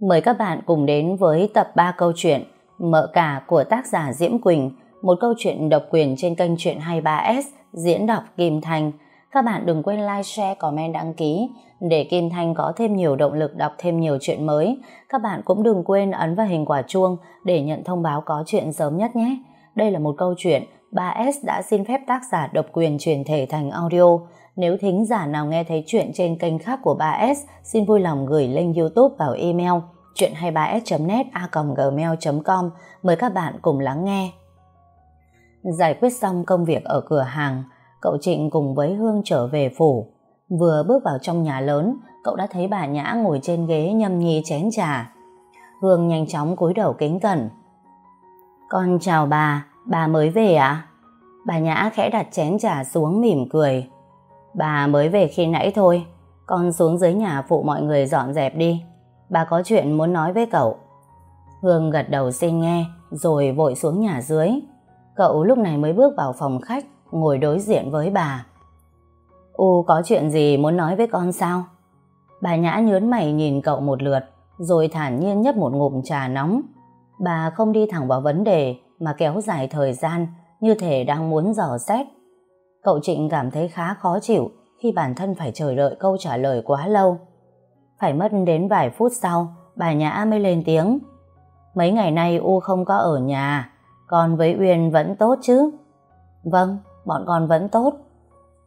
Mời các bạn cùng đến với tập 3 câu chuyện Mợ cả của tác giả Diễm Quỳnh, một câu chuyện độc quyền trên kênh truyện 23S diễn đọc Kim Thanh. Các bạn đừng quên like, share, comment, đăng ký để Kim Thanh có thêm nhiều động lực đọc thêm nhiều chuyện mới. Các bạn cũng đừng quên ấn vào hình quả chuông để nhận thông báo có chuyện sớm nhất nhé. Đây là một câu chuyện 3S đã xin phép tác giả độc quyền truyền thể thành audio. Nếu thính giả nào nghe thấy chuyện trên kênh khác của 3S, xin vui lòng gửi link YouTube vào email chuyện23s.net a.gmail.com mời các bạn cùng lắng nghe. Giải quyết xong công việc ở cửa hàng, cậu Trịnh cùng với Hương trở về phủ. Vừa bước vào trong nhà lớn, cậu đã thấy bà Nhã ngồi trên ghế nhâm nhi chén trà. Hương nhanh chóng cúi đầu kính cẩn. Con chào bà, bà mới về à? Bà Nhã khẽ đặt chén trà xuống mỉm cười. Bà mới về khi nãy thôi, con xuống dưới nhà phụ mọi người dọn dẹp đi. Bà có chuyện muốn nói với cậu. Hương gật đầu xin nghe, rồi vội xuống nhà dưới. Cậu lúc này mới bước vào phòng khách, ngồi đối diện với bà. U có chuyện gì muốn nói với con sao? Bà Nhã nhớn mày nhìn cậu một lượt, rồi thản nhiên nhấp một ngụm trà nóng. Bà không đi thẳng vào vấn đề, mà kéo dài thời gian, như thể đang muốn dò xét. Cậu Trịnh cảm thấy khá khó chịu khi bản thân phải chờ đợi câu trả lời quá lâu. Phải mất đến vài phút sau, bà Nhã mới lên tiếng. Mấy ngày nay U không có ở nhà, con với Uyên vẫn tốt chứ? Vâng, bọn con vẫn tốt.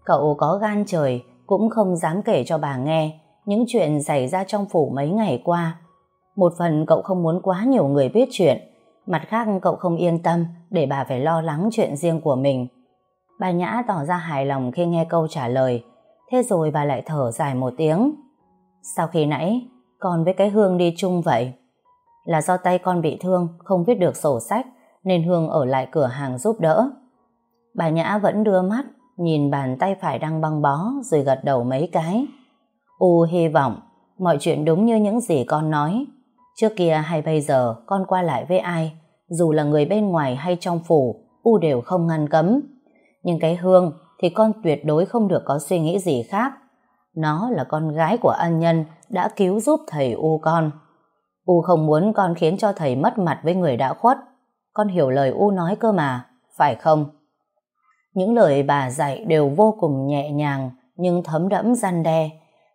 Cậu có gan trời, cũng không dám kể cho bà nghe những chuyện xảy ra trong phủ mấy ngày qua. Một phần cậu không muốn quá nhiều người biết chuyện, mặt khác cậu không yên tâm để bà phải lo lắng chuyện riêng của mình. Bà Nhã tỏ ra hài lòng khi nghe câu trả lời, thế rồi bà lại thở dài một tiếng. Sau khi nãy, con với cái Hương đi chung vậy? Là do tay con bị thương, không viết được sổ sách, nên Hương ở lại cửa hàng giúp đỡ. Bà Nhã vẫn đưa mắt, nhìn bàn tay phải đang băng bó, rồi gật đầu mấy cái. U hy vọng, mọi chuyện đúng như những gì con nói. Trước kia hay bây giờ, con qua lại với ai, dù là người bên ngoài hay trong phủ, U đều không ngăn cấm. Nhưng cái Hương thì con tuyệt đối không được có suy nghĩ gì khác. Nó là con gái của ân nhân đã cứu giúp thầy U con. U không muốn con khiến cho thầy mất mặt với người đã khuất. Con hiểu lời U nói cơ mà, phải không? Những lời bà dạy đều vô cùng nhẹ nhàng nhưng thấm đẫm gian đe.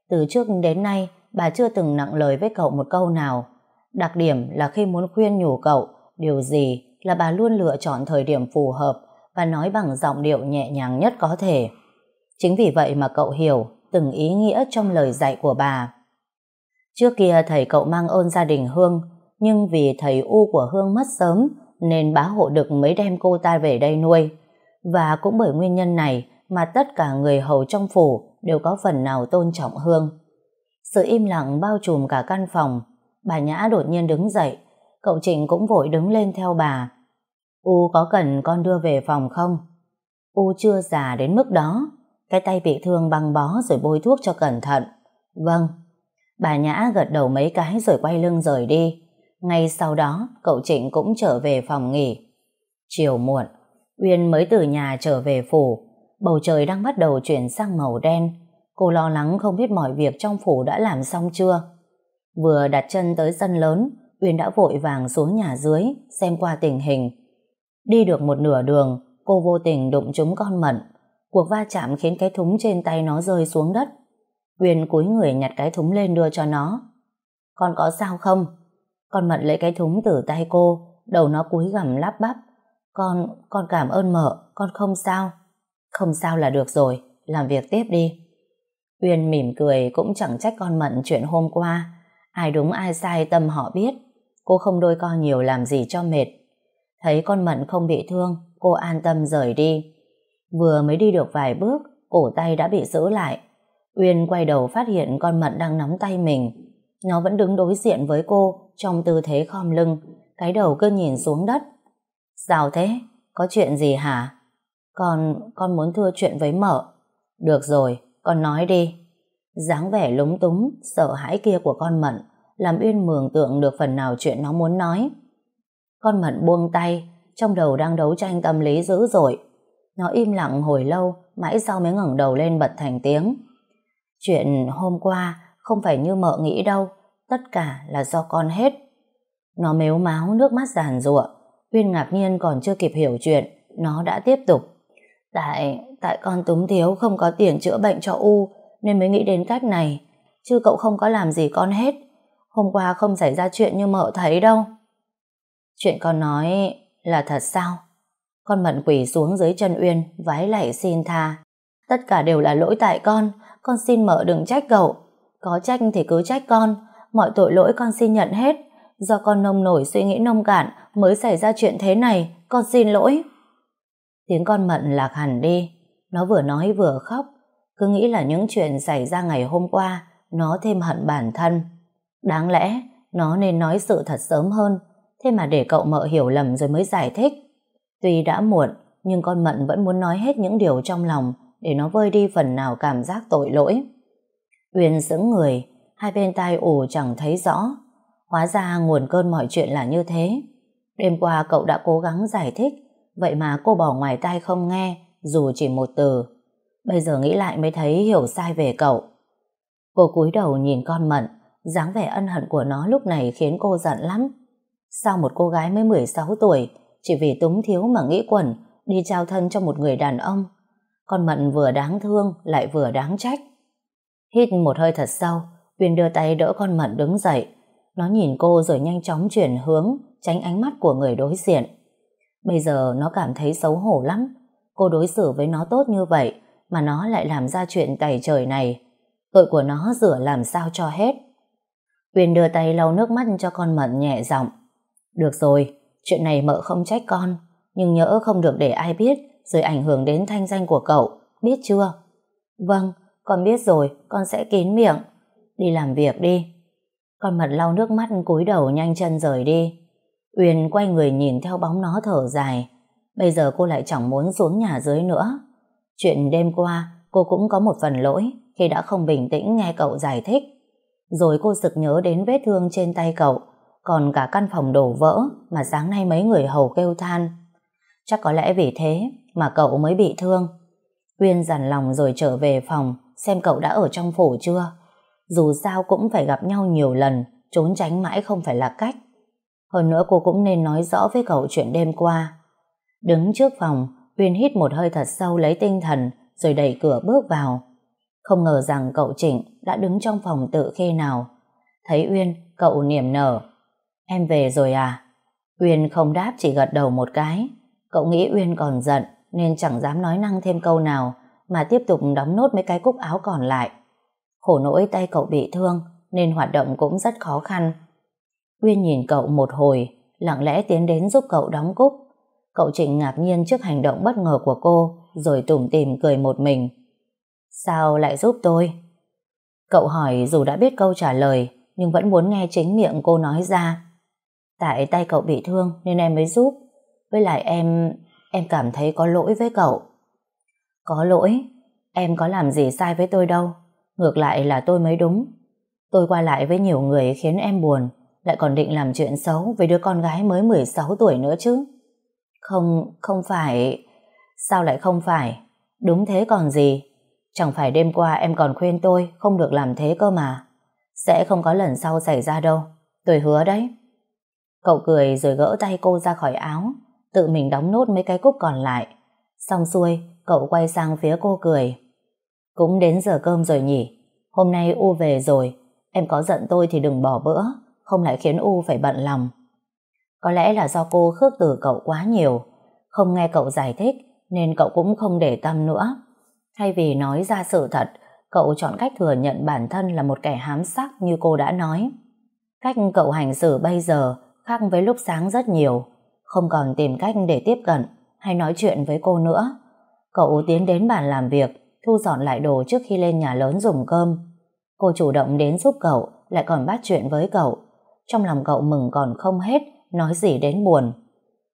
Từ trước đến nay, bà chưa từng nặng lời với cậu một câu nào. Đặc điểm là khi muốn khuyên nhủ cậu điều gì là bà luôn lựa chọn thời điểm phù hợp và nói bằng giọng điệu nhẹ nhàng nhất có thể. Chính vì vậy mà cậu hiểu từng ý nghĩa trong lời dạy của bà. Trước kia thầy cậu mang ơn gia đình Hương, nhưng vì thầy U của Hương mất sớm, nên bá hộ đực mới đem cô ta về đây nuôi. Và cũng bởi nguyên nhân này mà tất cả người hầu trong phủ đều có phần nào tôn trọng Hương. Sự im lặng bao trùm cả căn phòng, bà Nhã đột nhiên đứng dậy, cậu Trịnh cũng vội đứng lên theo bà. U có cần con đưa về phòng không? U chưa già đến mức đó, cái tay bị thương băng bó rồi bôi thuốc cho cẩn thận. Vâng. Bà Nhã gật đầu mấy cái rồi quay lưng rời đi. Ngay sau đó, cậu Trịnh cũng trở về phòng nghỉ. Chiều muộn, Uyên mới từ nhà trở về phủ. Bầu trời đang bắt đầu chuyển sang màu đen. Cô lo lắng không biết mọi việc trong phủ đã làm xong chưa. Vừa đặt chân tới sân lớn, Uyên đã vội vàng xuống nhà dưới, xem qua tình hình. Đi được một nửa đường, cô vô tình đụng trúng con mận. Cuộc va chạm khiến cái thúng trên tay nó rơi xuống đất. Uyên cúi người nhặt cái thúng lên đưa cho nó. Con có sao không? Con mận lấy cái thúng từ tay cô, đầu nó cúi gằm lắp bắp. Con, con cảm ơn mợ, con không sao. Không sao là được rồi, làm việc tiếp đi. Uyên mỉm cười cũng chẳng trách con mận chuyện hôm qua. Ai đúng ai sai tâm họ biết. Cô không đôi co nhiều làm gì cho mệt. Thấy con mận không bị thương, cô an tâm rời đi. Vừa mới đi được vài bước, cổ tay đã bị giữ lại. Uyên quay đầu phát hiện con mận đang nắm tay mình. Nó vẫn đứng đối diện với cô trong tư thế khom lưng, cái đầu cứ nhìn xuống đất. Sao thế? Có chuyện gì hả? Con, con muốn thưa chuyện với mợ. Được rồi, con nói đi. dáng vẻ lúng túng, sợ hãi kia của con mận làm Uyên mường tượng được phần nào chuyện nó muốn nói. Con mận buông tay, trong đầu đang đấu tranh tâm lý dữ dội. Nó im lặng hồi lâu, mãi sau mới ngẩng đầu lên bật thành tiếng. Chuyện hôm qua không phải như mợ nghĩ đâu, tất cả là do con hết. Nó mếu máo nước mắt giàn rụa Uyên ngạc nhiên còn chưa kịp hiểu chuyện, nó đã tiếp tục. Tại, tại con túng thiếu không có tiền chữa bệnh cho U, nên mới nghĩ đến cách này, chứ cậu không có làm gì con hết. Hôm qua không xảy ra chuyện như mợ thấy đâu. Chuyện con nói là thật sao? Con mận quỷ xuống dưới chân Uyên, vái lạy xin tha. Tất cả đều là lỗi tại con, con xin mợ đừng trách cậu. Có trách thì cứ trách con, mọi tội lỗi con xin nhận hết. Do con nông nổi suy nghĩ nông cạn mới xảy ra chuyện thế này, con xin lỗi. Tiếng con mận lạc hẳn đi, nó vừa nói vừa khóc, cứ nghĩ là những chuyện xảy ra ngày hôm qua, nó thêm hận bản thân. Đáng lẽ, nó nên nói sự thật sớm hơn, thế mà để cậu mợ hiểu lầm rồi mới giải thích. Tuy đã muộn, nhưng con Mận vẫn muốn nói hết những điều trong lòng để nó vơi đi phần nào cảm giác tội lỗi. Uyên sững người, hai bên tai ủ chẳng thấy rõ. Hóa ra nguồn cơn mọi chuyện là như thế. Đêm qua cậu đã cố gắng giải thích, vậy mà cô bỏ ngoài tai không nghe, dù chỉ một từ. Bây giờ nghĩ lại mới thấy hiểu sai về cậu. Cô cúi đầu nhìn con Mận, dáng vẻ ân hận của nó lúc này khiến cô giận lắm. Sao một cô gái mới 16 tuổi, chỉ vì túng thiếu mà nghĩ quẩn, đi trao thân cho một người đàn ông. Con Mận vừa đáng thương, lại vừa đáng trách. Hít một hơi thật sâu, Uyên đưa tay đỡ con Mận đứng dậy. Nó nhìn cô rồi nhanh chóng chuyển hướng, tránh ánh mắt của người đối diện. Bây giờ nó cảm thấy xấu hổ lắm. Cô đối xử với nó tốt như vậy mà nó lại làm ra chuyện tày trời này. Tội của nó rửa làm sao cho hết. Uyên đưa tay lau nước mắt cho con Mận nhẹ giọng được rồi Chuyện này mợ không trách con, nhưng nhỡ không được để ai biết, rồi ảnh hưởng đến thanh danh của cậu, biết chưa? Vâng, con biết rồi, con sẽ kín miệng. Đi làm việc đi. Con mật lau nước mắt cúi đầu nhanh chân rời đi. Uyên quay người nhìn theo bóng nó thở dài. Bây giờ cô lại chẳng muốn xuống nhà dưới nữa. Chuyện đêm qua, cô cũng có một phần lỗi khi đã không bình tĩnh nghe cậu giải thích. Rồi cô sực nhớ đến vết thương trên tay cậu, còn cả căn phòng đổ vỡ mà sáng nay mấy người hầu kêu than. Chắc có lẽ vì thế mà cậu mới bị thương. Uyên dằn lòng rồi trở về phòng xem cậu đã ở trong phủ chưa. Dù sao cũng phải gặp nhau nhiều lần, trốn tránh mãi không phải là cách. Hơn nữa cô cũng nên nói rõ với cậu chuyện đêm qua. Đứng trước phòng, Uyên hít một hơi thật sâu lấy tinh thần rồi đẩy cửa bước vào. Không ngờ rằng cậu Trịnh đã đứng trong phòng tự khi nào. Thấy Uyên, cậu niềm nở, Em về rồi à? Uyên không đáp, chỉ gật đầu một cái. Cậu nghĩ Uyên còn giận, nên chẳng dám nói năng thêm câu nào, mà tiếp tục đóng nốt mấy cái cúc áo còn lại. Khổ nỗi tay cậu bị thương, nên hoạt động cũng rất khó khăn. Uyên nhìn cậu một hồi, lặng lẽ tiến đến giúp cậu đóng cúc. Cậu Trịnh ngạc nhiên trước hành động bất ngờ của cô, rồi tủm tìm cười một mình. Sao lại giúp tôi? Cậu hỏi dù đã biết câu trả lời, nhưng vẫn muốn nghe chính miệng cô nói ra. Tại tay cậu bị thương nên em mới giúp. Với lại em, em cảm thấy có lỗi với cậu. Có lỗi? Em có làm gì sai với tôi đâu. Ngược lại là tôi mới đúng. Tôi qua lại với nhiều người khiến em buồn, lại còn định làm chuyện xấu với đứa con gái mới 16 tuổi nữa chứ. Không, không phải... Sao lại không phải? Đúng thế còn gì? Chẳng phải đêm qua em còn khuyên tôi không được làm thế cơ mà. Sẽ không có lần sau xảy ra đâu. Tôi hứa đấy. Cậu cười rồi gỡ tay cô ra khỏi áo, tự mình đóng nốt mấy cái cúc còn lại. Xong xuôi, cậu quay sang phía cô cười. Cũng đến giờ cơm rồi nhỉ, hôm nay U về rồi, em có giận tôi thì đừng bỏ bữa, không lại khiến U phải bận lòng. Có lẽ là do cô khước từ cậu quá nhiều, không nghe cậu giải thích nên cậu cũng không để tâm nữa. Thay vì nói ra sự thật, cậu chọn cách thừa nhận bản thân là một kẻ hám sắc như cô đã nói. Cách cậu hành xử bây giờ khác với lúc sáng rất nhiều, không còn tìm cách để tiếp cận hay nói chuyện với cô nữa. Cậu tiến đến bàn làm việc, thu dọn lại đồ trước khi lên nhà lớn dùng cơm. Cô chủ động đến giúp cậu, lại còn bắt chuyện với cậu. Trong lòng cậu mừng còn không hết, nói gì đến buồn.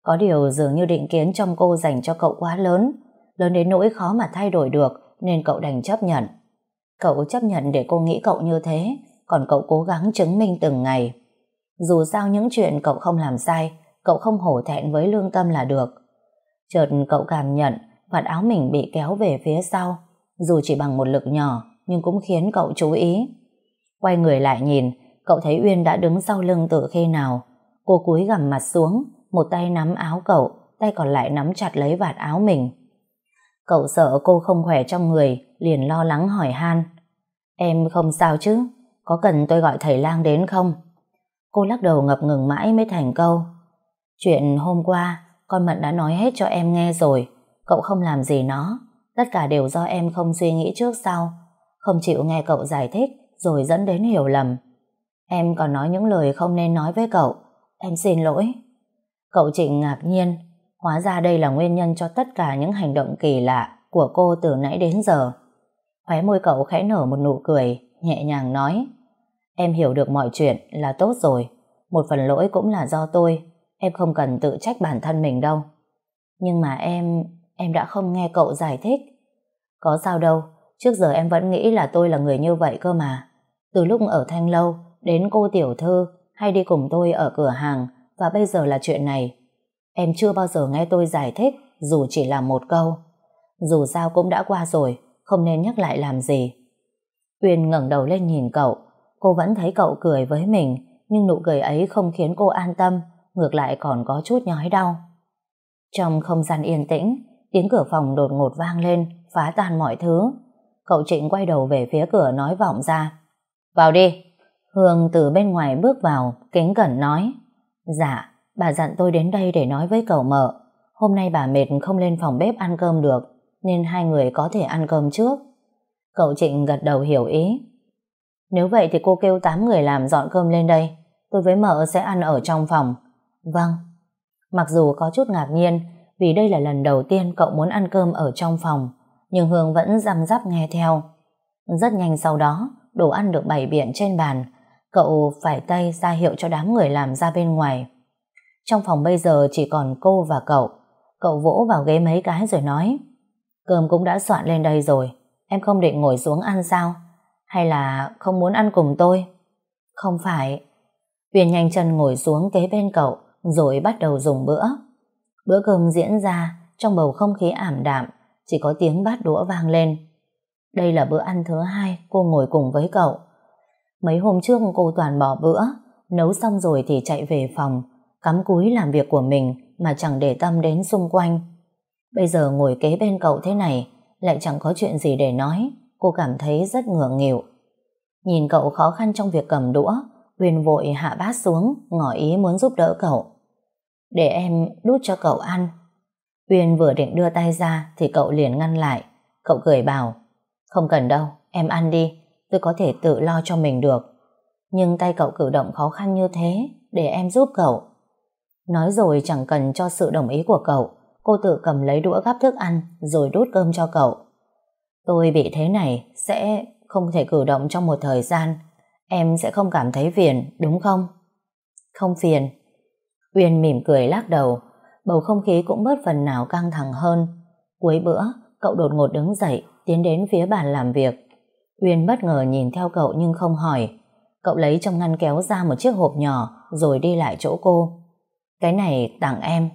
Có điều dường như định kiến trong cô dành cho cậu quá lớn, lớn đến nỗi khó mà thay đổi được, nên cậu đành chấp nhận. Cậu chấp nhận để cô nghĩ cậu như thế, còn cậu cố gắng chứng minh từng ngày. Dù sao những chuyện cậu không làm sai, cậu không hổ thẹn với lương tâm là được. Chợt cậu cảm nhận vạt áo mình bị kéo về phía sau, dù chỉ bằng một lực nhỏ, nhưng cũng khiến cậu chú ý. Quay người lại nhìn, Cậu thấy Uyên đã đứng sau lưng từ khi nào. Cô cúi gằm mặt xuống, một tay nắm áo cậu, tay còn lại nắm chặt lấy vạt áo mình. Cậu sợ cô không khỏe trong người, liền lo lắng hỏi han. Em không sao chứ? Có cần tôi gọi thầy lang đến không? Cô lắc đầu ngập ngừng mãi mới thành câu. Chuyện hôm qua, con Mận đã nói hết cho em nghe rồi. Cậu không làm gì nó. Tất cả đều do em không suy nghĩ trước sau. Không chịu nghe cậu giải thích, rồi dẫn đến hiểu lầm. Em còn nói những lời không nên nói với cậu. Em xin lỗi. Cậu Trịnh ngạc nhiên. Hóa ra đây là nguyên nhân cho tất cả những hành động kỳ lạ của cô từ nãy đến giờ. Khóe môi cậu khẽ nở một nụ cười, nhẹ nhàng nói. Em hiểu được mọi chuyện là tốt rồi. Một phần lỗi cũng là do tôi. Em không cần tự trách bản thân mình đâu. Nhưng mà em... em đã không nghe cậu giải thích. Có sao đâu. Trước giờ em vẫn nghĩ là tôi là người như vậy cơ mà. Từ lúc ở Thanh Lâu đến cô tiểu thư hay đi cùng tôi ở cửa hàng và bây giờ là chuyện này. Em chưa bao giờ nghe tôi giải thích dù chỉ là một câu. Dù sao cũng đã qua rồi, không nên nhắc lại làm gì. Uyên ngẩng đầu lên nhìn cậu, cô vẫn thấy cậu cười với mình, nhưng nụ cười ấy không khiến cô an tâm, ngược lại còn có chút nhói đau. Trong không gian yên tĩnh, tiếng cửa phòng đột ngột vang lên, phá tan mọi thứ. Cậu Trịnh quay đầu về phía cửa nói vọng ra. Vào đi. Hương từ bên ngoài bước vào, kính cẩn nói. Dạ, bà dặn tôi đến đây để nói với cậu mợ. Hôm nay bà mệt không lên phòng bếp ăn cơm được, nên hai người có thể ăn cơm trước. Cậu Trịnh gật đầu hiểu ý. Nếu vậy thì cô kêu tám người làm dọn cơm lên đây. Tôi với mợ sẽ ăn ở trong phòng. Vâng. Mặc dù có chút ngạc nhiên vì đây là lần đầu tiên cậu muốn ăn cơm ở trong phòng, nhưng Hương vẫn răm rắp nghe theo. Rất nhanh sau đó, đồ ăn được bày biện trên bàn, cậu phải tay ra hiệu cho đám người làm ra bên ngoài. Trong phòng bây giờ chỉ còn cô và cậu. Cậu vỗ vào ghế mấy cái rồi nói Cơm cũng đã soạn lên đây rồi Em không định ngồi xuống ăn sao hay là không muốn ăn cùng tôi? Không phải. Huyền nhanh chân ngồi xuống kế bên cậu, Rồi bắt đầu dùng bữa. Bữa cơm diễn ra Trong bầu không khí ảm đạm, Chỉ có tiếng bát đũa vang lên. Đây là bữa ăn thứ hai Cô ngồi cùng với cậu. Mấy hôm trước cô toàn bỏ bữa, Nấu xong rồi thì chạy về phòng, Cắm cúi làm việc của mình Mà chẳng để tâm đến xung quanh. Bây giờ ngồi kế bên cậu thế này, lại chẳng có chuyện gì để nói cô cảm thấy rất ngượng nghịu. Nhìn cậu khó khăn trong việc cầm đũa Huyền vội hạ bát xuống ngỏ ý muốn giúp đỡ cậu. Để em đút cho cậu ăn. Huyền vừa định đưa tay ra thì cậu liền ngăn lại. Cậu cười bảo Không cần đâu, em ăn đi tôi có thể tự lo cho mình được. Nhưng tay cậu cử động khó khăn như thế để em giúp cậu. Nói rồi chẳng cần cho sự đồng ý của cậu cô tự cầm lấy đũa gắp thức ăn rồi đút cơm cho cậu. Tôi bị thế này sẽ không thể cử động trong một thời gian. Em sẽ không cảm thấy phiền, đúng không? Không phiền. Uyên mỉm cười lắc đầu, bầu không khí cũng bớt phần nào căng thẳng hơn. Cuối bữa, cậu đột ngột đứng dậy, tiến đến phía bàn làm việc. Uyên bất ngờ nhìn theo cậu nhưng không hỏi. Cậu lấy trong ngăn kéo ra một chiếc hộp nhỏ rồi đi lại chỗ cô. Cái này tặng em.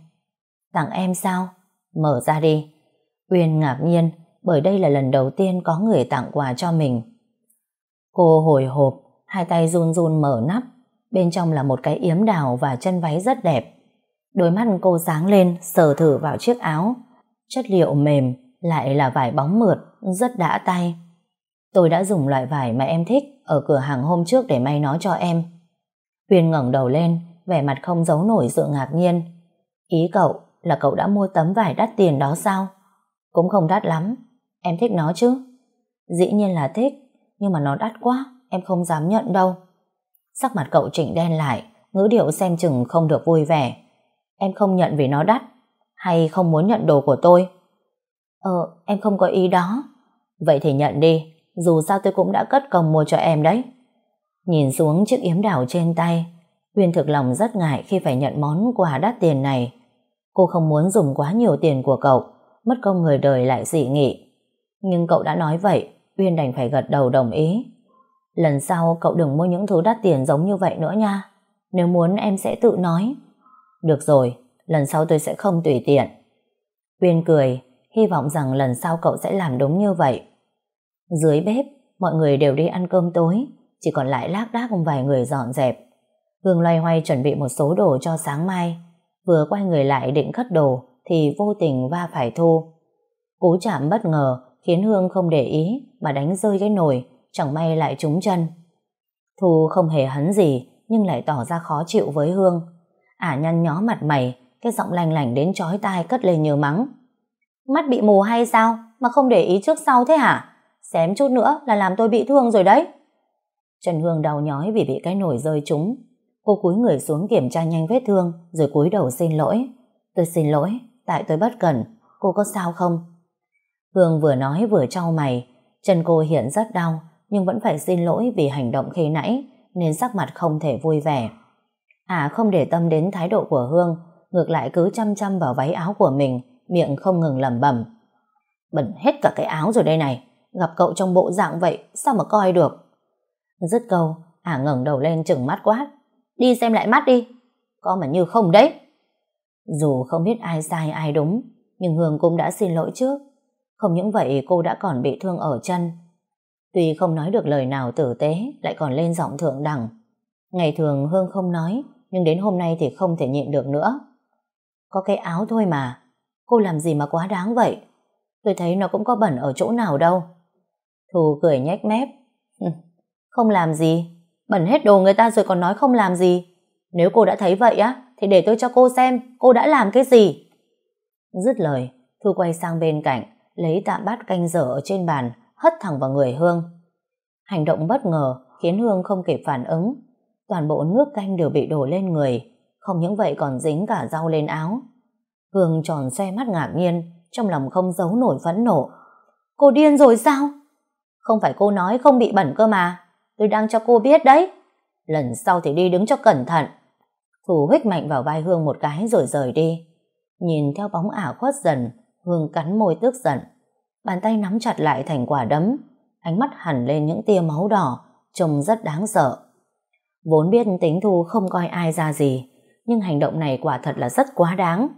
Tặng em sao? Mở ra đi. Uyên ngạc nhiên bởi đây là lần đầu tiên có người tặng quà cho mình. Cô hồi hộp, hai tay run run mở nắp. Bên trong là một cái yếm đào và chân váy rất đẹp. Đôi mắt cô sáng lên, sờ thử vào chiếc áo. Chất liệu mềm, lại là vải bóng mượt, rất đã tay. Tôi đã dùng loại vải mà em thích ở cửa hàng hôm trước để may nó cho em. Huyền ngẩng đầu lên, vẻ mặt không giấu nổi sự ngạc nhiên. Ý cậu là cậu đã mua tấm vải đắt tiền đó sao? Cũng không đắt lắm. Em thích nó chứ? Dĩ nhiên là thích, nhưng mà nó đắt quá, em không dám nhận đâu. Sắc mặt cậu chỉnh đen lại, ngữ điệu xem chừng không được vui vẻ. Em không nhận vì nó đắt, hay không muốn nhận đồ của tôi? Ờ, em không có ý đó. Vậy thì nhận đi, dù sao tôi cũng đã cất công mua cho em đấy. Nhìn xuống chiếc yếm đảo trên tay, Huyền thực lòng rất ngại khi phải nhận món quà đắt tiền này. Cô không muốn dùng quá nhiều tiền của cậu, mất công người đời lại dị nghị. Nhưng cậu đã nói vậy, Uyên đành phải gật đầu đồng ý. Lần sau cậu đừng mua những thứ đắt tiền giống như vậy nữa nha. Nếu muốn em sẽ tự nói. Được rồi, lần sau tôi sẽ không tùy tiện. Uyên cười, hy vọng rằng lần sau cậu sẽ làm đúng như vậy. Dưới bếp, mọi người đều đi ăn cơm tối, chỉ còn lại lác đác vài người dọn dẹp. Hương loay hoay chuẩn bị một số đồ cho sáng mai, vừa quay người lại định cất đồ thì vô tình va phải Thu. Cú chạm bất ngờ khiến Hương không để ý mà đánh rơi cái nồi, chẳng may lại trúng chân. Thu không hề hấn gì nhưng lại tỏ ra khó chịu với Hương. Ả nhăn nhó mặt mày, cái giọng lành lảnh đến chói tai cất lên nhờ mắng. Mắt bị mù hay sao mà không để ý trước sau thế hả? Xém chút nữa là làm tôi bị thương rồi đấy. Trần Hương đau nhói vì bị cái nồi rơi trúng. Cô cúi người xuống kiểm tra nhanh vết thương rồi cúi đầu xin lỗi. Tôi xin lỗi, tại tôi bất cẩn. Cô có sao không? Hương vừa nói vừa trao mày. Chân cô hiện rất đau, nhưng vẫn phải xin lỗi vì hành động khi nãy, nên sắc mặt không thể vui vẻ. À không để tâm đến thái độ của Hương, ngược lại cứ chăm chăm vào váy áo của mình, miệng không ngừng lẩm bẩm. Bẩn hết cả cái áo rồi đây này, gặp cậu trong bộ dạng vậy, sao mà coi được? Dứt câu ả ngẩng đầu lên chừng mắt quát đi xem lại mắt đi. Có mà như không đấy. Dù không biết ai sai ai đúng, nhưng Hương cũng đã xin lỗi trước không những vậy, cô đã còn bị thương ở chân. Tuy không nói được lời nào tử tế, lại còn lên giọng thượng đẳng. Ngày thường Hương không nói, nhưng đến hôm nay thì không thể nhịn được nữa. Có cái áo thôi mà. Cô làm gì mà quá đáng vậy? Tôi thấy nó cũng có bẩn ở chỗ nào đâu. Thù cười nhếch mép. Không làm gì. Bẩn hết đồ người ta rồi còn nói không làm gì. Nếu cô đã thấy vậy á, thì để tôi cho cô xem cô đã làm cái gì. Dứt lời, Thu quay sang bên cạnh lấy tạm bát canh dở ở trên bàn, hất thẳng vào người Hương. Hành động bất ngờ khiến Hương không kịp phản ứng. Toàn bộ nước canh đều bị đổ lên người, không những vậy còn dính cả rau lên áo. Hương tròn xoe mắt ngạc nhiên, trong lòng không giấu nổi phẫn nộ. Cô điên rồi sao? Không phải cô nói không bị bẩn cơ mà, tôi đang cho cô biết đấy. Lần sau thì đi đứng cho cẩn thận. Thủ hích mạnh vào vai Hương một cái rồi rời đi. Nhìn theo bóng ả khuất dần Hương cắn môi tức giận. Bàn tay nắm chặt lại thành quả đấm. Ánh mắt hẳn lên những tia máu đỏ, trông rất đáng sợ. Vốn biết tính thu không coi ai ra gì, nhưng hành động này quả thật là rất quá đáng.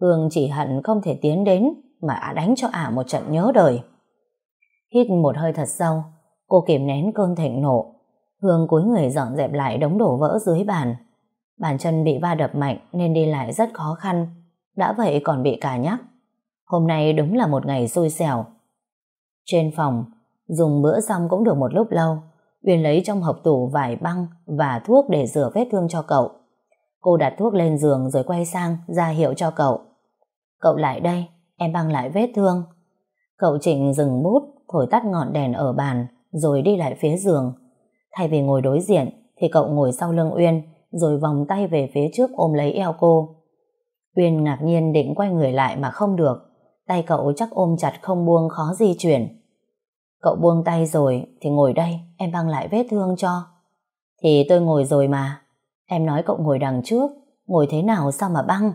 Hương chỉ hận không thể tiến đến mà ả đánh cho ả một trận nhớ đời. Hít một hơi thật sâu, cô kiềm nén cơn thịnh nộ. Hương cúi người dọn dẹp lại đống đổ vỡ dưới bàn. Bàn chân bị va đập mạnh nên đi lại rất khó khăn. Đã vậy còn bị cả nhắc hôm nay đúng là một ngày xui xẻo. Trên phòng, dùng bữa xong cũng được một lúc lâu. Uyên lấy trong hộp tủ vải băng và thuốc để rửa vết thương cho cậu. Cô đặt thuốc lên giường rồi quay sang ra hiệu cho cậu. Cậu lại đây, em băng lại vết thương. Cậu Trịnh dừng bút, thổi tắt ngọn đèn ở bàn, rồi đi lại phía giường. Thay vì ngồi đối diện, thì cậu ngồi sau lưng Uyên, rồi vòng tay về phía trước ôm lấy eo cô. Uyên ngạc nhiên định quay người lại mà không được. Tay cậu chắc ôm chặt không buông khó di chuyển. Cậu buông tay rồi thì ngồi đây, em băng lại vết thương cho. Thì tôi ngồi rồi mà. Em nói cậu ngồi đằng trước, ngồi thế nào sao mà băng?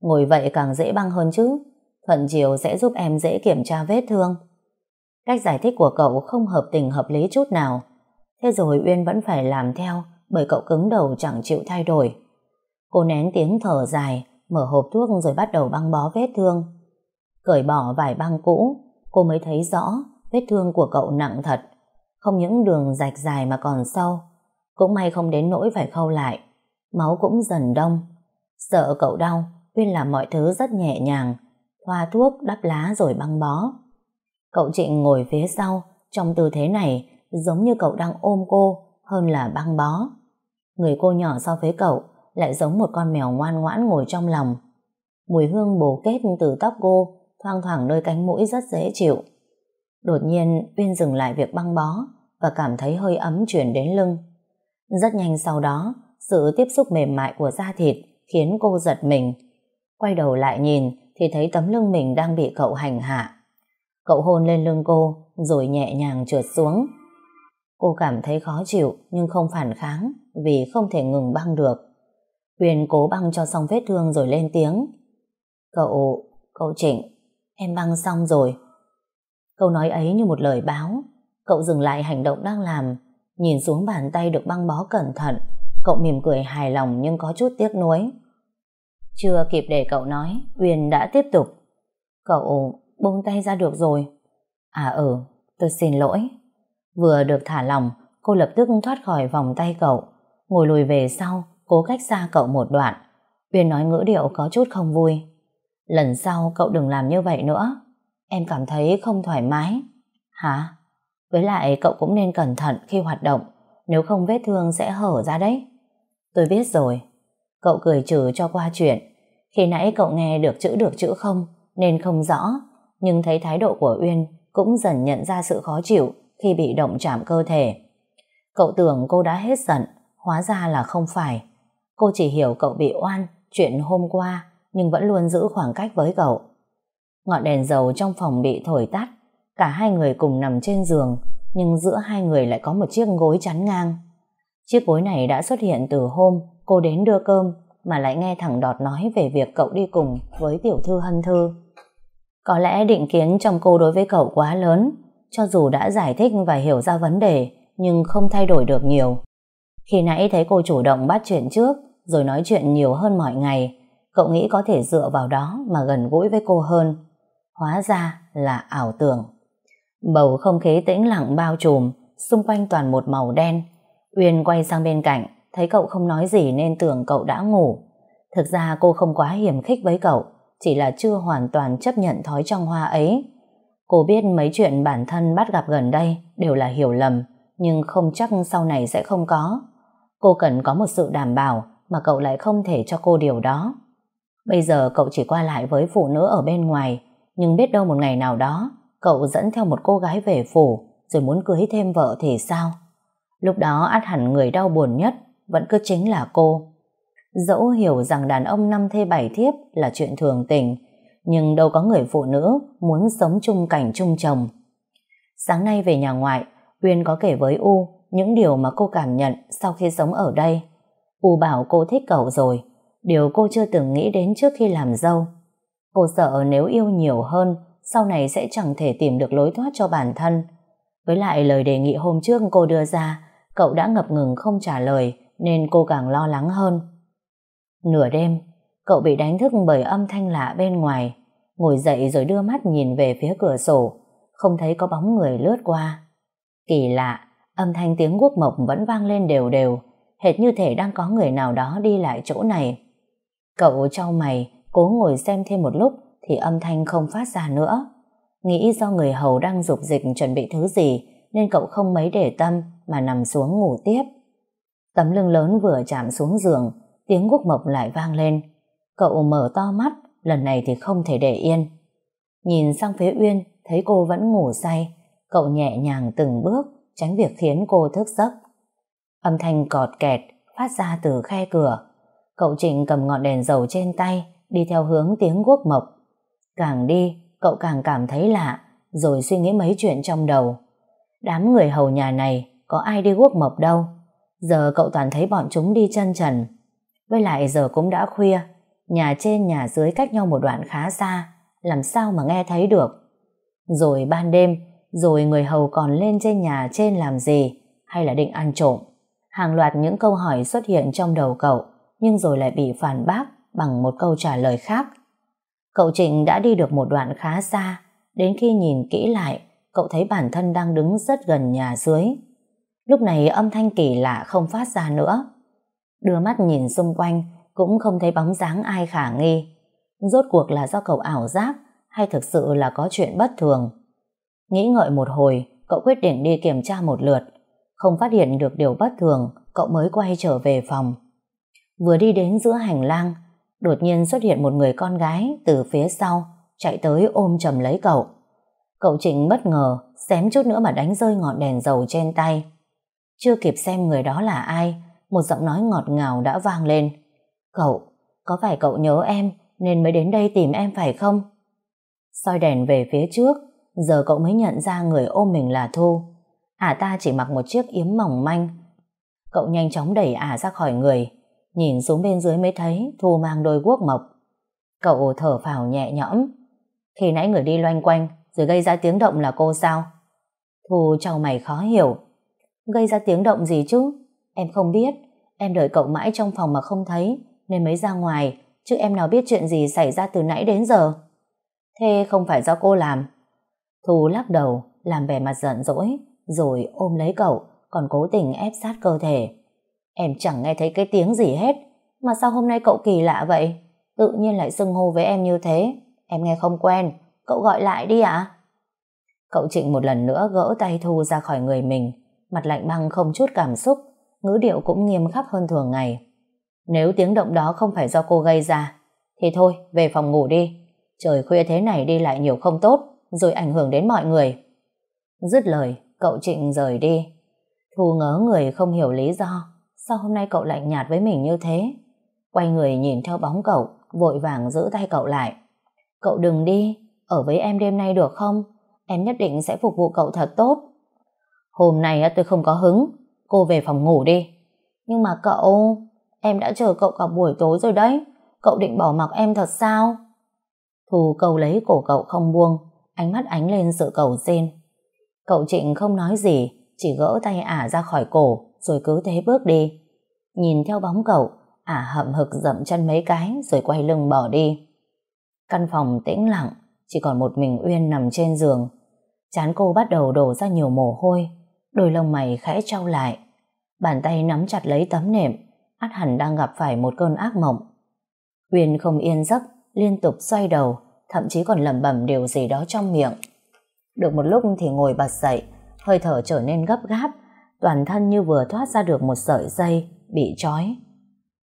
Ngồi vậy càng dễ băng hơn chứ. Thuận chiều sẽ giúp em dễ kiểm tra vết thương. Cách giải thích của cậu không hợp tình hợp lý chút nào. Thế rồi Uyên vẫn phải làm theo bởi cậu cứng đầu chẳng chịu thay đổi. Cô nén tiếng thở dài, mở hộp thuốc rồi bắt đầu băng bó vết thương. Cởi bỏ vài băng cũ, cô mới thấy rõ vết thương của cậu nặng thật. Không những đường rạch dài mà còn sâu. Cũng may không đến nỗi phải khâu lại. Máu cũng dần đông. Sợ cậu đau, Uyên làm mọi thứ rất nhẹ nhàng. Thoa thuốc, đắp lá rồi băng bó. Cậu Trịnh ngồi phía sau, trong tư thế này giống như cậu đang ôm cô hơn là băng bó. Người cô nhỏ so với cậu lại giống một con mèo ngoan ngoãn ngồi trong lòng. Mùi hương bổ kết từ tóc cô thoang thoảng nơi cánh mũi rất dễ chịu. Đột nhiên Uyên dừng lại việc băng bó và cảm thấy hơi ấm chuyển đến lưng. Rất nhanh sau đó, sự tiếp xúc mềm mại của da thịt khiến cô giật mình. Quay đầu lại nhìn thì thấy tấm lưng mình đang bị cậu hành hạ. Cậu hôn lên lưng cô rồi nhẹ nhàng trượt xuống. Cô cảm thấy khó chịu nhưng không phản kháng vì không thể ngừng băng được. uyên cố băng cho xong vết thương rồi lên tiếng. Cậu, cậu Trịnh, em băng xong rồi. Câu nói ấy như một lời báo. Cậu dừng lại hành động đang làm, nhìn xuống bàn tay được băng bó cẩn thận. Cậu mỉm cười hài lòng nhưng có chút tiếc nuối. Chưa kịp để cậu nói, Uyên đã tiếp tục. Cậu buông tay ra được rồi. À ừ, tôi xin lỗi. Vừa được thả lòng, cô lập tức thoát khỏi vòng tay cậu, ngồi lùi về sau, cố cách xa cậu một đoạn. Uyên nói ngữ điệu có chút không vui. Lần sau cậu đừng làm như vậy nữa. Em cảm thấy không thoải mái. Hả? Với lại cậu cũng nên cẩn thận khi hoạt động, nếu không vết thương sẽ hở ra đấy. Tôi biết rồi. Cậu cười trừ cho qua chuyện. Khi nãy cậu nghe được chữ được chữ không, nên không rõ, nhưng thấy thái độ của Uyên cũng dần nhận ra sự khó chịu khi bị động chạm cơ thể. Cậu tưởng cô đã hết giận, hóa ra là không phải. Cô chỉ hiểu cậu bị oan chuyện hôm qua, nhưng vẫn luôn giữ khoảng cách với cậu. Ngọn đèn dầu trong phòng bị thổi tắt, cả hai người cùng nằm trên giường, nhưng giữa hai người lại có một chiếc gối chắn ngang. Chiếc gối này đã xuất hiện từ hôm cô đến đưa cơm, mà lại nghe thằng Đọt nói về việc cậu đi cùng với tiểu thư hân thư. Có lẽ định kiến trong cô đối với cậu quá lớn, cho dù đã giải thích và hiểu ra vấn đề, nhưng không thay đổi được nhiều. Khi nãy thấy cô chủ động bắt chuyện trước, rồi nói chuyện nhiều hơn mọi ngày, cậu nghĩ có thể dựa vào đó mà gần gũi với cô hơn. Hóa ra là ảo tưởng. Bầu không khí tĩnh lặng bao trùm, xung quanh toàn một màu đen. Uyên quay sang bên cạnh, thấy cậu không nói gì nên tưởng cậu đã ngủ. Thực ra cô không quá hiểm khích với cậu, chỉ là chưa hoàn toàn chấp nhận thói trong hoa ấy. Cô biết mấy chuyện bản thân bắt gặp gần đây đều là hiểu lầm, nhưng không chắc sau này sẽ không có. Cô cần có một sự đảm bảo mà cậu lại không thể cho cô điều đó. Bây giờ cậu chỉ qua lại với phụ nữ ở bên ngoài, nhưng biết đâu một ngày nào đó, cậu dẫn theo một cô gái về phủ, rồi muốn cưới thêm vợ thì sao? Lúc đó át hẳn người đau buồn nhất vẫn cứ chính là cô. Dẫu hiểu rằng đàn ông năm thê bảy thiếp là chuyện thường tình, nhưng đâu có người phụ nữ muốn sống chung cảnh chung chồng. Sáng nay về nhà ngoại, Uyên có kể với U những điều mà cô cảm nhận sau khi sống ở đây. U bảo cô thích cậu rồi, điều cô chưa từng nghĩ đến trước khi làm dâu. Cô sợ nếu yêu nhiều hơn, sau này sẽ chẳng thể tìm được lối thoát cho bản thân. Với lại lời đề nghị hôm trước cô đưa ra, cậu đã ngập ngừng không trả lời, nên cô càng lo lắng hơn. Nửa đêm, cậu bị đánh thức bởi âm thanh lạ bên ngoài, ngồi dậy rồi đưa mắt nhìn về phía cửa sổ, không thấy có bóng người lướt qua. Kỳ lạ, âm thanh tiếng guốc mộc vẫn vang lên đều đều, hệt như thể đang có người nào đó đi lại chỗ này. Cậu trao mày, cố ngồi xem thêm một lúc thì âm thanh không phát ra nữa. Nghĩ do người hầu đang dục dịch chuẩn bị thứ gì nên cậu không mấy để tâm mà nằm xuống ngủ tiếp. Tấm lưng lớn vừa chạm xuống giường, tiếng quốc mộc lại vang lên. Cậu mở to mắt, lần này thì không thể để yên. Nhìn sang phía Uyên, thấy cô vẫn ngủ say, cậu nhẹ nhàng từng bước, tránh việc khiến cô thức giấc. Âm thanh cọt kẹt phát ra từ khe cửa. Cậu Trịnh cầm ngọn đèn dầu trên tay, đi theo hướng tiếng guốc mộc. Càng đi, cậu càng cảm thấy lạ, rồi suy nghĩ mấy chuyện trong đầu. Đám người hầu nhà này có ai đi guốc mộc đâu. Giờ cậu toàn thấy bọn chúng đi chân trần. Với lại giờ cũng đã khuya, nhà trên nhà dưới cách nhau một đoạn khá xa, làm sao mà nghe thấy được. Rồi ban đêm, rồi người hầu còn lên trên nhà trên làm gì, hay là định ăn trộm. Hàng loạt những câu hỏi xuất hiện trong đầu cậu, nhưng rồi lại bị phản bác bằng một câu trả lời khác. Cậu Trịnh đã đi được một đoạn khá xa, đến khi nhìn kỹ lại, cậu thấy bản thân đang đứng rất gần nhà dưới. Lúc này âm thanh kỳ lạ không phát ra nữa. Đưa mắt nhìn xung quanh, cũng không thấy bóng dáng ai khả nghi. Rốt cuộc là do cậu ảo giác hay thực sự là có chuyện bất thường. Nghĩ ngợi một hồi, cậu quyết định đi kiểm tra một lượt. Không phát hiện được điều bất thường, cậu mới quay trở về phòng. Vừa đi đến giữa hành lang, đột nhiên xuất hiện một người con gái từ phía sau, chạy tới ôm chầm lấy cậu. Cậu Trịnh bất ngờ, xém chút nữa mà đánh rơi ngọn đèn dầu trên tay. Chưa kịp xem người đó là ai, một giọng nói ngọt ngào đã vang lên. Cậu, có phải cậu nhớ em nên mới đến đây tìm em phải không? soi đèn về phía trước, giờ cậu mới nhận ra người ôm mình là Thu. Ả ta chỉ mặc một chiếc yếm mỏng manh. Cậu nhanh chóng đẩy Ả ra khỏi người, nhìn xuống bên dưới mới thấy Thu mang đôi guốc mộc. Cậu thở phào nhẹ nhõm. Khi nãy người đi loanh quanh, rồi gây ra tiếng động là cô sao? Thu trao mày khó hiểu. Gây ra tiếng động gì chứ? Em không biết. Em đợi cậu mãi trong phòng mà không thấy, nên mới ra ngoài, chứ em nào biết chuyện gì xảy ra từ nãy đến giờ. Thế không phải do cô làm. Thu lắc đầu, làm vẻ mặt giận dỗi, rồi ôm lấy cậu, còn cố tình ép sát cơ thể. Em chẳng nghe thấy cái tiếng gì hết, mà sao hôm nay cậu kỳ lạ vậy? Tự nhiên lại xưng hô với em như thế. Em nghe không quen, cậu gọi lại đi ạ. Cậu Trịnh một lần nữa gỡ tay Thu ra khỏi người mình, mặt lạnh băng không chút cảm xúc, ngữ điệu cũng nghiêm khắc hơn thường ngày. Nếu tiếng động đó không phải do cô gây ra, thì thôi, về phòng ngủ đi. Trời khuya thế này đi lại nhiều không tốt, rồi ảnh hưởng đến mọi người. Dứt lời, cậu Trịnh rời đi. Thu ngớ người không hiểu lý do, sao hôm nay cậu lạnh nhạt với mình như thế. Quay người nhìn theo bóng cậu, vội vàng giữ tay cậu lại. Cậu đừng đi, ở với em đêm nay được không? Em nhất định sẽ phục vụ cậu thật tốt. Hôm nay tôi không có hứng, cô về phòng ngủ đi. Nhưng mà cậu, em đã chờ cậu cả buổi tối rồi đấy. Cậu định bỏ mặc em thật sao? Thù cầu lấy cổ cậu không buông, ánh mắt ánh lên sự cầu xin. Cậu Trịnh không nói gì, chỉ gỡ tay ả ra khỏi cổ, rồi cứ thế bước đi. Nhìn theo bóng cậu, ả hậm hực dậm chân mấy cái rồi quay lưng bỏ đi. Căn phòng tĩnh lặng, chỉ còn một mình Uyên nằm trên giường. Chán cô bắt đầu đổ ra nhiều mồ hôi, đôi lông mày khẽ trao lại. Bàn tay nắm chặt lấy tấm nệm, át hẳn đang gặp phải một cơn ác mộng. Uyên không yên giấc, liên tục xoay đầu, thậm chí còn lẩm bẩm điều gì đó trong miệng. Được một lúc thì ngồi bật dậy, hơi thở trở nên gấp gáp, toàn thân như vừa thoát ra được một sợi dây, bị trói.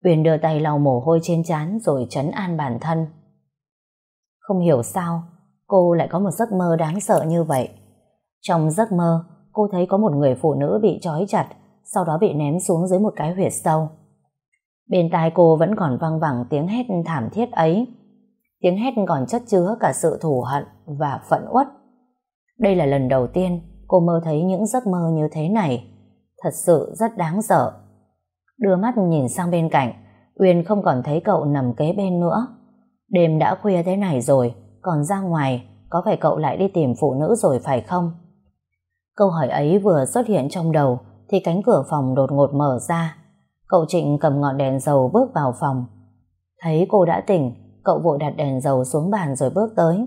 Uyên đưa tay lau mồ hôi trên trán rồi chấn an bản thân. Không hiểu sao, cô lại có một giấc mơ đáng sợ như vậy. Trong giấc mơ, cô thấy có một người phụ nữ bị trói chặt, sau đó bị ném xuống dưới một cái huyệt sâu. Bên tai cô vẫn còn vang vẳng tiếng hét thảm thiết ấy. Tiếng hét còn chất chứa cả sự thù hận và phẫn uất. Đây là lần đầu tiên cô mơ thấy những giấc mơ như thế này. Thật sự rất đáng sợ. Đưa mắt nhìn sang bên cạnh, Uyên không còn thấy cậu nằm kế bên nữa. Đêm đã khuya thế này rồi, còn ra ngoài, có phải cậu lại đi tìm phụ nữ rồi phải không? Câu hỏi ấy vừa xuất hiện trong đầu, thì cánh cửa phòng đột ngột mở ra. Cậu Trịnh cầm ngọn đèn dầu bước vào phòng. Thấy cô đã tỉnh, cậu vội đặt đèn dầu xuống bàn rồi bước tới.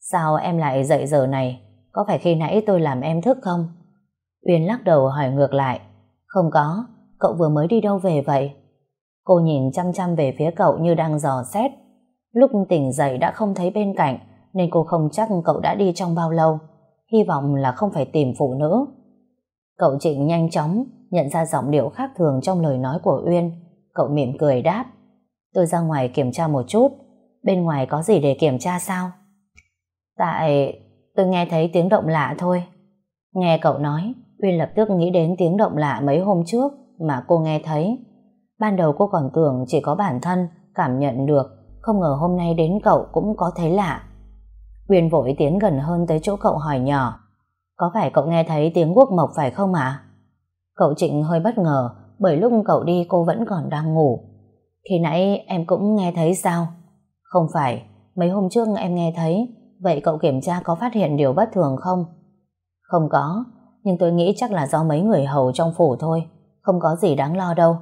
Sao em lại dậy giờ này? Có phải khi nãy tôi làm em thức không? Uyên lắc đầu hỏi ngược lại. Không có, cậu vừa mới đi đâu về vậy? Cô nhìn chăm chăm về phía cậu như đang dò xét. Lúc tỉnh dậy đã không thấy bên cạnh, nên cô không chắc cậu đã đi trong bao lâu. Hy vọng là không phải tìm phụ nữ. Cậu Trịnh nhanh chóng nhận ra giọng điệu khác thường trong lời nói của Uyên. Cậu mỉm cười đáp. Tôi ra ngoài kiểm tra một chút. Bên ngoài có gì để kiểm tra sao? Tại tôi nghe thấy tiếng động lạ thôi. Nghe cậu nói, Uyên lập tức nghĩ đến tiếng động lạ mấy hôm trước mà cô nghe thấy. Ban đầu cô còn tưởng chỉ có bản thân cảm nhận được, không ngờ hôm nay đến cậu cũng có thấy lạ. Uyên vội tiến gần hơn tới chỗ cậu hỏi nhỏ. Có phải cậu nghe thấy tiếng guốc mộc phải không ạ? Cậu Trịnh hơi bất ngờ bởi lúc cậu đi cô vẫn còn đang ngủ. Khi nãy em cũng nghe thấy sao? Không phải, mấy hôm trước em nghe thấy, vậy cậu kiểm tra có phát hiện điều bất thường không? Không có, nhưng tôi nghĩ chắc là do mấy người hầu trong phủ thôi, không có gì đáng lo đâu.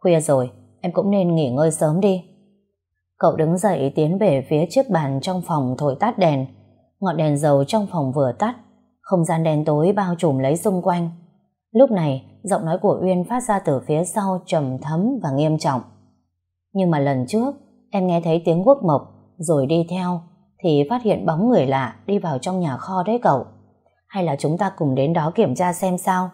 Khuya rồi, em cũng nên nghỉ ngơi sớm đi. Cậu đứng dậy tiến về phía chiếc bàn trong phòng thổi tắt đèn. Ngọn đèn dầu trong phòng vừa tắt, không gian đen tối bao trùm lấy xung quanh. Lúc này, giọng nói của Uyên phát ra từ phía sau trầm thấm và nghiêm trọng. Nhưng mà lần trước, em nghe thấy tiếng quốc mộc, rồi đi theo, thì phát hiện bóng người lạ đi vào trong nhà kho đấy cậu. Hay là chúng ta cùng đến đó kiểm tra xem sao?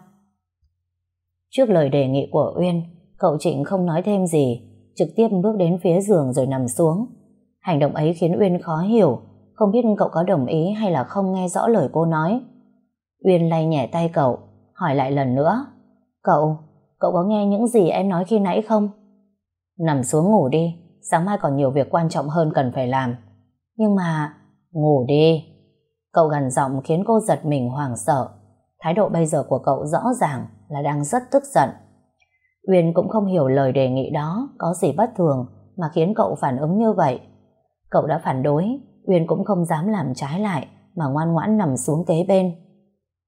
Trước lời đề nghị của Uyên, cậu Trịnh không nói thêm gì, trực tiếp bước đến phía giường rồi nằm xuống. Hành động ấy khiến Uyên khó hiểu, không biết cậu có đồng ý hay là không nghe rõ lời cô nói. Uyên lay nhẹ tay cậu, hỏi lại lần nữa. Cậu, cậu có nghe những gì em nói khi nãy không? Nằm xuống ngủ đi, sáng mai còn nhiều việc quan trọng hơn cần phải làm. Nhưng mà, ngủ đi. Cậu gần giọng khiến cô giật mình hoảng sợ. Thái độ bây giờ của cậu rõ ràng là đang rất tức giận. Uyên cũng không hiểu lời đề nghị đó có gì bất thường mà khiến cậu phản ứng như vậy. Cậu đã phản đối, Uyên cũng không dám làm trái lại mà ngoan ngoãn nằm xuống kế bên.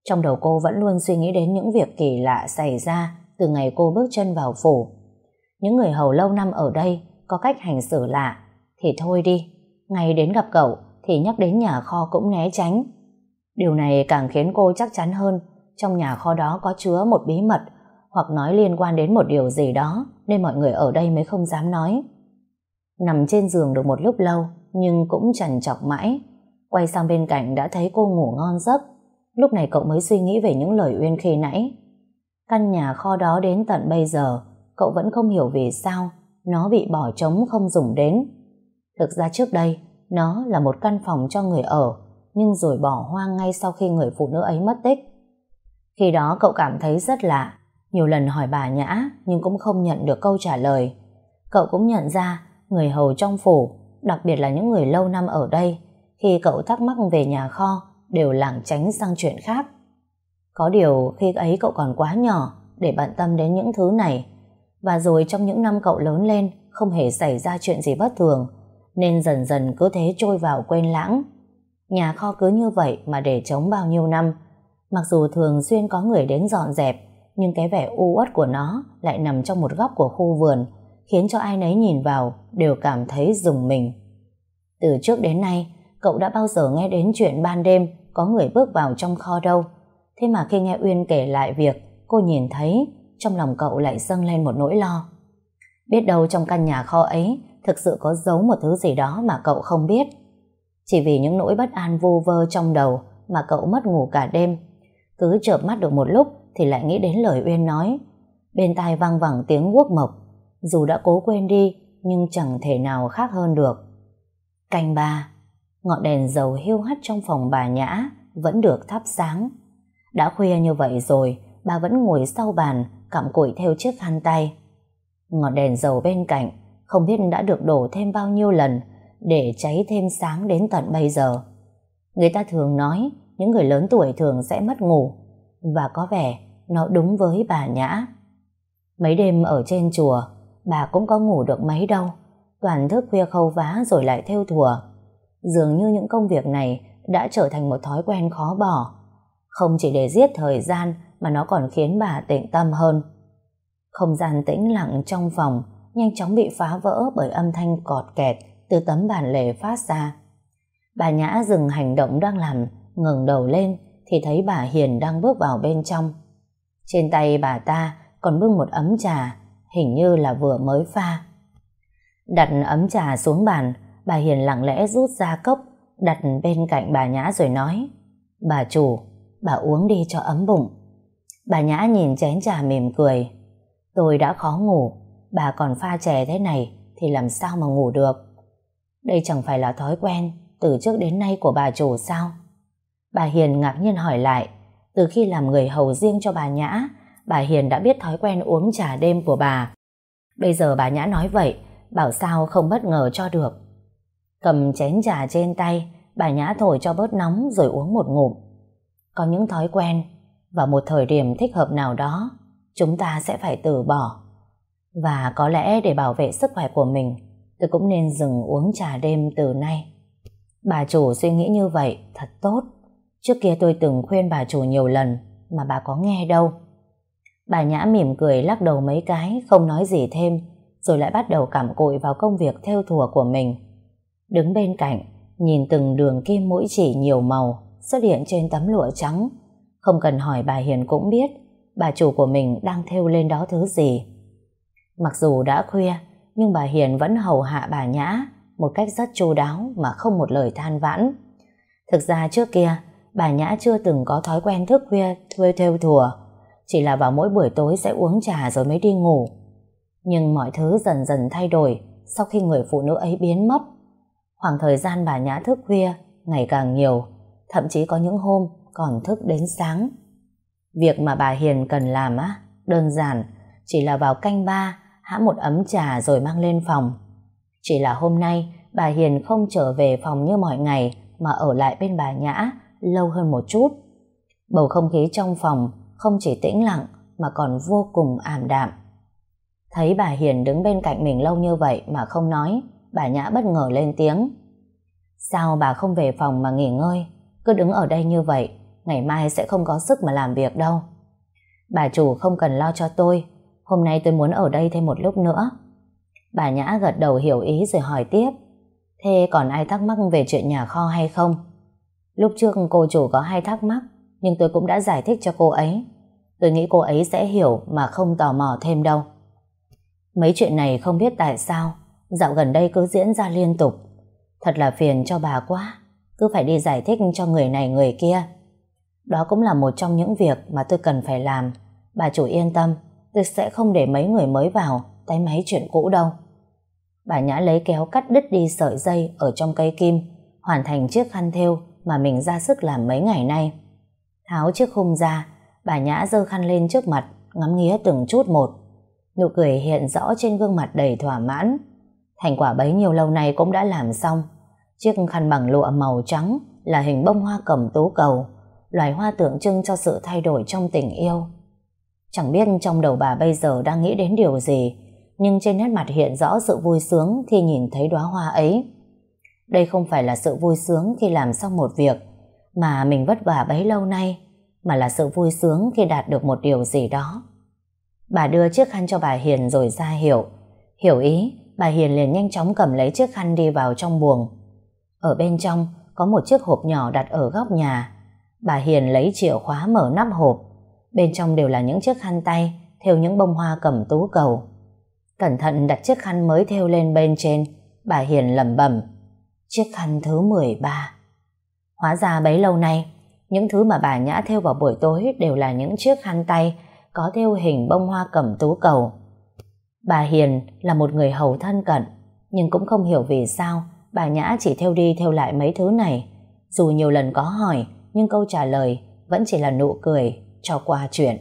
Trong đầu cô vẫn luôn suy nghĩ đến những việc kỳ lạ xảy ra từ ngày cô bước chân vào phủ. Những người hầu lâu năm ở đây có cách hành xử lạ, thì thôi đi. Ngày đến gặp cậu thì nhắc đến nhà kho cũng né tránh. Điều này càng khiến cô chắc chắn hơn, trong nhà kho đó có chứa một bí mật, hoặc nói liên quan đến một điều gì đó nên mọi người ở đây mới không dám nói. Nằm trên giường được một lúc lâu, nhưng cũng chẳng chọc mãi. Quay sang bên cạnh đã thấy cô ngủ ngon giấc. Lúc này cậu mới suy nghĩ về những lời Uyên khi nãy. Căn nhà kho đó đến tận bây giờ, cậu vẫn không hiểu vì sao nó bị bỏ trống không dùng đến. Thực ra trước đây nó là một căn phòng cho người ở nhưng rồi bỏ hoang ngay sau khi người phụ nữ ấy mất tích. Khi đó cậu cảm thấy rất lạ nhiều lần hỏi bà Nhã nhưng cũng không nhận được câu trả lời. Cậu cũng nhận ra người hầu trong phủ, đặc biệt là những người lâu năm ở đây, khi cậu thắc mắc về nhà kho đều lảng tránh sang chuyện khác. Có điều khi ấy cậu còn quá nhỏ để bận tâm đến những thứ này và rồi trong những năm cậu lớn lên không hề xảy ra chuyện gì bất thường nên dần dần cứ thế trôi vào quên lãng. Nhà kho cứ như vậy mà để trống bao nhiêu năm mặc dù thường xuyên có người đến dọn dẹp nhưng cái vẻ u uất của nó lại nằm trong một góc của khu vườn, khiến cho ai nấy nhìn vào đều cảm thấy rùng mình. Từ trước đến nay, cậu đã bao giờ nghe đến chuyện ban đêm có người bước vào trong kho đâu. Thế mà khi nghe Uyên kể lại việc cô nhìn thấy, trong lòng cậu lại dâng lên một nỗi lo. Biết đâu trong căn nhà kho ấy thực sự có giấu một thứ gì đó mà cậu không biết. Chỉ vì những nỗi bất an vô vơ trong đầu mà cậu mất ngủ cả đêm. Cứ chợp mắt được một lúc thì lại nghĩ đến lời Uyên nói. Bên tai vang vẳng tiếng guốc mộc, dù đã cố quên đi nhưng chẳng thể nào khác hơn được. Canh ba, ngọn đèn dầu hiu hắt trong phòng bà Nhã vẫn được thắp sáng. Đã khuya như vậy rồi, bà vẫn ngồi sau bàn cặm cụi theo chiếc khăn tay. Ngọn đèn dầu bên cạnh không biết đã được đổ thêm bao nhiêu lần để cháy thêm sáng đến tận bây giờ. Người ta thường nói những người lớn tuổi thường sẽ mất ngủ và có vẻ nó đúng với bà Nhã. Mấy đêm ở trên chùa, bà cũng có ngủ được mấy đâu, toàn thức khuya khâu vá rồi lại theo thùa. Dường như những công việc này đã trở thành một thói quen khó bỏ, không chỉ để giết thời gian mà nó còn khiến bà tĩnh tâm hơn. Không gian tĩnh lặng trong phòng nhanh chóng bị phá vỡ bởi âm thanh cọt kẹt từ tấm bàn lề phát ra. Bà Nhã dừng hành động đang làm, ngẩng đầu lên thì thấy bà Hiền đang bước vào bên trong. Trên tay bà ta còn bưng một ấm trà, hình như là vừa mới pha. Đặt ấm trà xuống bàn, bà Hiền lặng lẽ rút ra cốc, đặt bên cạnh bà Nhã rồi nói, Bà chủ, bà uống đi cho ấm bụng. Bà Nhã nhìn chén trà mỉm cười, tôi đã khó ngủ, bà còn pha chè thế này thì làm sao mà ngủ được. Đây chẳng phải là thói quen từ trước đến nay của bà chủ sao? Bà Hiền ngạc nhiên hỏi lại, từ khi làm người hầu riêng cho bà Nhã, bà Hiền đã biết thói quen uống trà đêm của bà. Bây giờ bà Nhã nói vậy, bảo sao không bất ngờ cho được. Cầm chén trà trên tay, bà Nhã thổi cho bớt nóng rồi uống một ngụm. Có những thói quen, và một thời điểm thích hợp nào đó, chúng ta sẽ phải từ bỏ. Và có lẽ để bảo vệ sức khỏe của mình, tôi cũng nên dừng uống trà đêm từ nay. Bà chủ suy nghĩ như vậy thật tốt. Trước kia tôi từng khuyên bà chủ nhiều lần mà bà có nghe đâu. Bà Nhã mỉm cười lắc đầu mấy cái không nói gì thêm rồi lại bắt đầu cảm cụi vào công việc theo thùa của mình. Đứng bên cạnh nhìn từng đường kim mũi chỉ nhiều màu xuất hiện trên tấm lụa trắng không cần hỏi bà Hiền cũng biết bà chủ của mình đang thêu lên đó thứ gì. Mặc dù đã khuya nhưng bà Hiền vẫn hầu hạ bà Nhã một cách rất chu đáo mà không một lời than vãn. Thực ra trước kia bà Nhã chưa từng có thói quen thức khuya thuê theo thùa, chỉ là vào mỗi buổi tối sẽ uống trà rồi mới đi ngủ. Nhưng mọi thứ dần dần thay đổi sau khi người phụ nữ ấy biến mất. Khoảng thời gian bà Nhã thức khuya ngày càng nhiều, thậm chí có những hôm còn thức đến sáng. Việc mà bà Hiền cần làm á, đơn giản, chỉ là vào canh ba, hãm một ấm trà rồi mang lên phòng. Chỉ là hôm nay, bà Hiền không trở về phòng như mọi ngày mà ở lại bên bà Nhã lâu hơn một chút. Bầu không khí trong phòng không chỉ tĩnh lặng mà còn vô cùng ảm đạm. Thấy bà Hiền đứng bên cạnh mình lâu như vậy mà không nói, bà Nhã bất ngờ lên tiếng. Sao bà không về phòng mà nghỉ ngơi, cứ đứng ở đây như vậy, ngày mai sẽ không có sức mà làm việc đâu. Bà chủ không cần lo cho tôi, hôm nay tôi muốn ở đây thêm một lúc nữa. Bà Nhã gật đầu hiểu ý rồi hỏi tiếp. Thế còn ai thắc mắc về chuyện nhà kho hay không? Lúc trước cô chủ có hay thắc mắc nhưng tôi cũng đã giải thích cho cô ấy. Tôi nghĩ cô ấy sẽ hiểu mà không tò mò thêm đâu. Mấy chuyện này không biết tại sao, dạo gần đây cứ diễn ra liên tục. Thật là phiền cho bà quá, cứ phải đi giải thích cho người này người kia. Đó cũng là một trong những việc mà tôi cần phải làm. Bà chủ yên tâm, tôi sẽ không để mấy người mới vào tay máy chuyện cũ đâu. Bà Nhã lấy kéo cắt đứt đi sợi dây ở trong cây kim, hoàn thành chiếc khăn thêu mà mình ra sức làm mấy ngày nay. Tháo chiếc khung ra, bà Nhã giơ khăn lên trước mặt, ngắm nghía từng chút một. Nụ cười hiện rõ trên gương mặt đầy thỏa mãn. Thành quả bấy nhiêu lâu nay cũng đã làm xong. Chiếc khăn bằng lụa màu trắng là hình bông hoa cẩm tú cầu, loài hoa tượng trưng cho sự thay đổi trong tình yêu. Chẳng biết trong đầu bà bây giờ đang nghĩ đến điều gì, nhưng trên nét mặt hiện rõ sự vui sướng khi nhìn thấy đóa hoa ấy. Đây không phải là sự vui sướng khi làm xong một việc mà mình vất vả bấy lâu nay, mà là sự vui sướng khi đạt được một điều gì đó. Bà đưa chiếc khăn cho bà Hiền rồi ra hiểu. Hiểu ý, bà Hiền liền nhanh chóng cầm lấy chiếc khăn đi vào trong buồng. Ở bên trong có một chiếc hộp nhỏ đặt ở góc nhà. Bà Hiền lấy chìa khóa mở nắp hộp. Bên trong đều là những chiếc khăn tay theo những bông hoa cầm tú cầu. Cẩn thận đặt chiếc khăn mới thêu lên bên trên, bà Hiền lẩm bẩm chiếc khăn thứ 13. Hóa ra bấy lâu nay, những thứ mà bà Nhã thêu vào buổi tối đều là những chiếc khăn tay có thêu hình bông hoa cẩm tú cầu. Bà Hiền là một người hầu thân cận, nhưng cũng không hiểu vì sao bà Nhã chỉ thêu đi thêu lại mấy thứ này. Dù nhiều lần có hỏi, nhưng câu trả lời vẫn chỉ là nụ cười cho qua chuyện.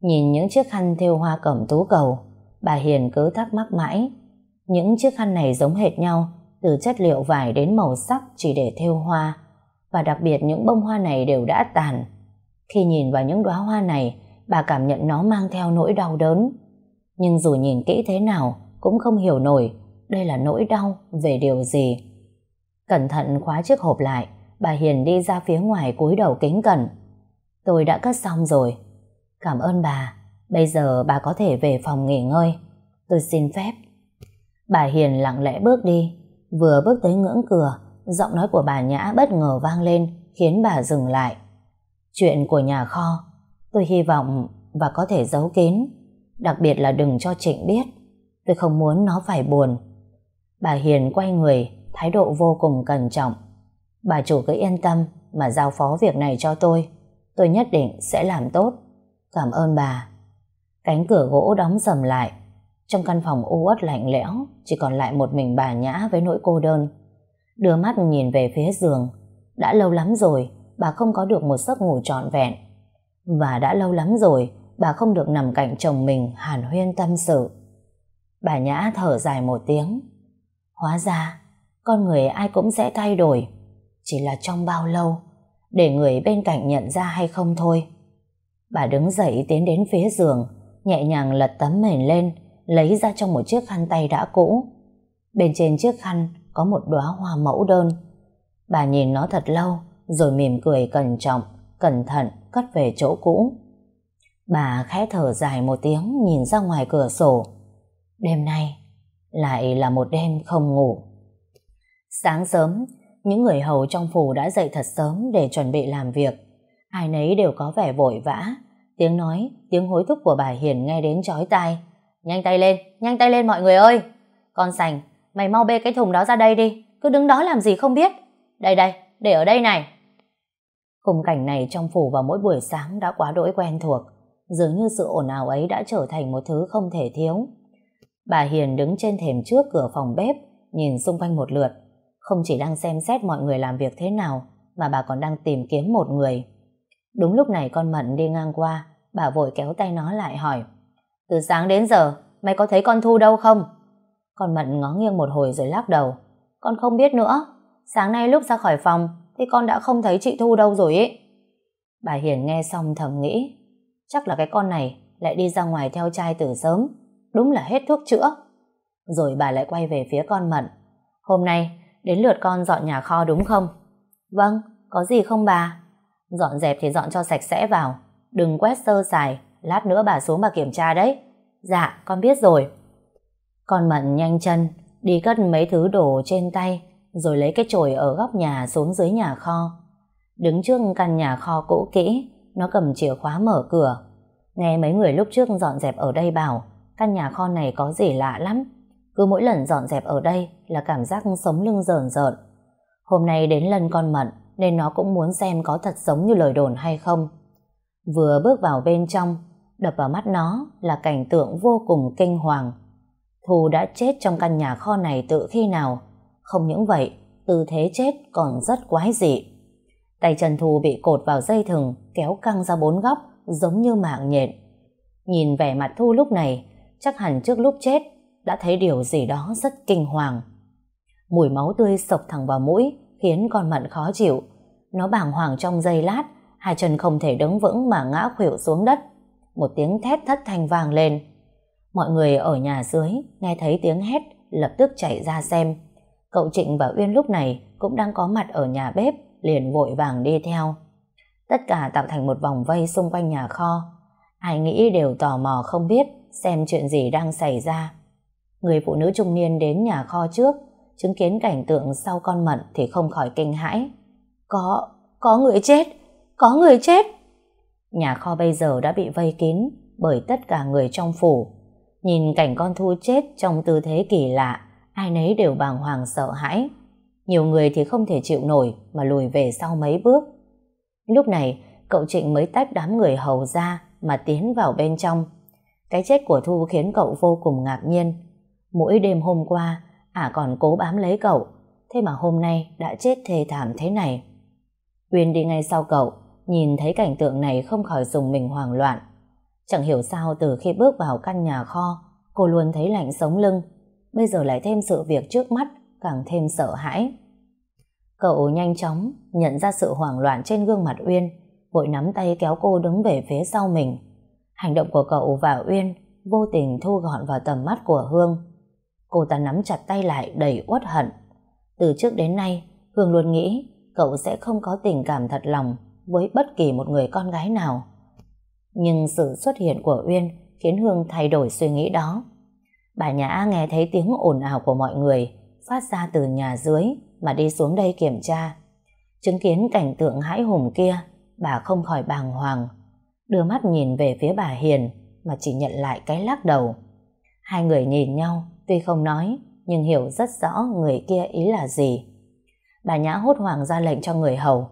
Nhìn những chiếc khăn thêu hoa cẩm tú cầu, bà Hiền cứ thắc mắc mãi. Những chiếc khăn này giống hệt nhau, từ chất liệu vải đến màu sắc chỉ để thêu hoa. Và đặc biệt những bông hoa này đều đã tàn. Khi nhìn vào những đóa hoa này, bà cảm nhận nó mang theo nỗi đau đớn. Nhưng dù nhìn kỹ thế nào, cũng không hiểu nổi đây là nỗi đau về điều gì. Cẩn thận khóa chiếc hộp lại, bà Hiền đi ra phía ngoài cúi đầu kính cẩn. Tôi đã cất xong rồi. Cảm ơn bà, bây giờ bà có thể về phòng nghỉ ngơi. Tôi xin phép. Bà Hiền lặng lẽ bước đi, vừa bước tới ngưỡng cửa, giọng nói của bà Nhã bất ngờ vang lên, khiến bà dừng lại. Chuyện của nhà kho, tôi hy vọng và có thể giấu kín, đặc biệt là đừng cho Trịnh biết. Tôi không muốn nó phải buồn. Bà Hiền quay người, thái độ vô cùng cẩn trọng. Bà chủ cứ yên tâm mà giao phó việc này cho tôi. Tôi nhất định sẽ làm tốt. Cảm ơn bà. Cánh cửa gỗ đóng sầm lại. Trong căn phòng u uất lạnh lẽo, chỉ còn lại một mình bà Nhã với nỗi cô đơn. Đưa mắt nhìn về phía giường. Đã lâu lắm rồi, bà không có được một giấc ngủ trọn vẹn. Và đã lâu lắm rồi, bà không được nằm cạnh chồng mình hàn huyên tâm sự. Bà Nhã thở dài một tiếng. Hóa ra, con người ai cũng sẽ thay đổi. Chỉ là trong bao lâu, để người bên cạnh nhận ra hay không thôi. Bà đứng dậy tiến đến phía giường, nhẹ nhàng lật tấm mền lên, lấy ra trong một chiếc khăn tay đã cũ. Bên trên chiếc khăn có một đóa hoa mẫu đơn. Bà nhìn nó thật lâu, rồi mỉm cười cẩn trọng, cẩn thận cất về chỗ cũ. Bà khẽ thở dài một tiếng nhìn ra ngoài cửa sổ. Đêm nay lại là một đêm không ngủ. Sáng sớm, những người hầu trong phủ đã dậy thật sớm để chuẩn bị làm việc. Ai nấy đều có vẻ vội vã. Tiếng nói, tiếng hối thúc của bà Hiền nghe đến chói tai. Nhanh tay lên, nhanh tay lên mọi người ơi. Con sành, mày mau bê cái thùng đó ra đây đi. Cứ đứng đó làm gì không biết. Đây đây, để ở đây này. Khung cảnh này trong phủ vào mỗi buổi sáng đã quá đỗi quen thuộc. Dường như sự ồn ào ấy đã trở thành một thứ không thể thiếu. Bà Hiền đứng trên thềm trước cửa phòng bếp, nhìn xung quanh một lượt. Không chỉ đang xem xét mọi người làm việc thế nào, mà bà còn đang tìm kiếm một người. Đúng lúc này con Mận đi ngang qua, bà vội kéo tay nó lại hỏi. Từ sáng đến giờ, mày có thấy con Thu đâu không? Con Mận ngó nghiêng một hồi rồi lắc đầu. Con không biết nữa. Sáng nay lúc ra khỏi phòng, thì con đã không thấy chị Thu đâu rồi ý. Bà Hiền nghe xong thầm nghĩ. Chắc là cái con này lại đi ra ngoài theo trai từ sớm. Đúng là hết thuốc chữa. Rồi bà lại quay về phía con Mận. Hôm nay, đến lượt con dọn nhà kho đúng không? Vâng, có gì không bà? Dọn dẹp thì dọn cho sạch sẽ vào. Đừng quét sơ sài, lát nữa bà xuống bà kiểm tra đấy. Dạ, con biết rồi. Con Mận nhanh chân, đi cất mấy thứ đồ trên tay, rồi lấy cái chổi ở góc nhà xuống dưới nhà kho. Đứng trước căn nhà kho cũ kỹ, nó cầm chìa khóa mở cửa. Nghe mấy người lúc trước dọn dẹp ở đây bảo, căn nhà kho này có gì lạ lắm. Cứ mỗi lần dọn dẹp ở đây là cảm giác sống lưng rờn rợn. Hôm nay đến lần con mận, nên nó cũng muốn xem có thật giống như lời đồn hay không. Vừa bước vào bên trong, đập vào mắt nó là cảnh tượng vô cùng kinh hoàng. Thu đã chết trong căn nhà kho này tự khi nào. Không những vậy, tư thế chết còn rất quái dị. Tay chân Thu bị cột vào dây thừng, kéo căng ra bốn góc, giống như mạng nhện. Nhìn vẻ mặt Thu lúc này, chắc hẳn trước lúc chết đã thấy điều gì đó rất kinh hoàng. Mùi máu tươi sộc thẳng vào mũi, khiến con mận khó chịu. Nó bàng hoàng trong giây lát, hai chân không thể đứng vững mà ngã khuỵu xuống đất. Một tiếng thét thất thanh vang lên. Mọi người ở nhà dưới nghe thấy tiếng hét lập tức chạy ra xem. Cậu Trịnh và Uyên lúc này cũng đang có mặt ở nhà bếp liền vội vàng đi theo. Tất cả tạo thành một vòng vây xung quanh nhà kho. Ai nghĩ đều tò mò không biết xem chuyện gì đang xảy ra. Người phụ nữ trung niên đến nhà kho trước chứng kiến cảnh tượng sau con mận thì không khỏi kinh hãi. Có, có người chết, có người chết. Nhà kho bây giờ đã bị vây kín bởi tất cả người trong phủ. Nhìn cảnh con thu chết trong tư thế kỳ lạ, ai nấy đều bàng hoàng sợ hãi. Nhiều người thì không thể chịu nổi mà lùi về sau mấy bước. Lúc này, cậu Trịnh mới tách đám người hầu ra mà tiến vào bên trong. Cái chết của Thu khiến cậu vô cùng ngạc nhiên. Mỗi đêm hôm qua, ả còn cố bám lấy cậu, thế mà hôm nay đã chết thê thảm thế này. Uyên đi ngay sau cậu, nhìn thấy cảnh tượng này không khỏi dùng mình hoảng loạn. Chẳng hiểu sao từ khi bước vào căn nhà kho, cô luôn thấy lạnh sống lưng. Bây giờ lại thêm sự việc trước mắt, càng thêm sợ hãi. Cậu nhanh chóng nhận ra sự hoảng loạn trên gương mặt Uyên, vội nắm tay kéo cô đứng về phía sau mình. Hành động của cậu và Uyên vô tình thu gọn vào tầm mắt của Hương. Cô ta nắm chặt tay lại đầy uất hận. Từ trước đến nay, Hương luôn nghĩ cậu sẽ không có tình cảm thật lòng với bất kỳ một người con gái nào. Nhưng sự xuất hiện của Uyên khiến Hương thay đổi suy nghĩ đó. Bà Nhã nghe thấy tiếng ồn ào của mọi người phát ra từ nhà dưới mà đi xuống đây kiểm tra. Chứng kiến cảnh tượng hãi hùng kia, bà không khỏi bàng hoàng. Đưa mắt nhìn về phía bà Hiền mà chỉ nhận lại cái lắc đầu. Hai người nhìn nhau, tuy không nói, nhưng hiểu rất rõ người kia ý là gì. Bà Nhã hốt hoảng ra lệnh cho người hầu.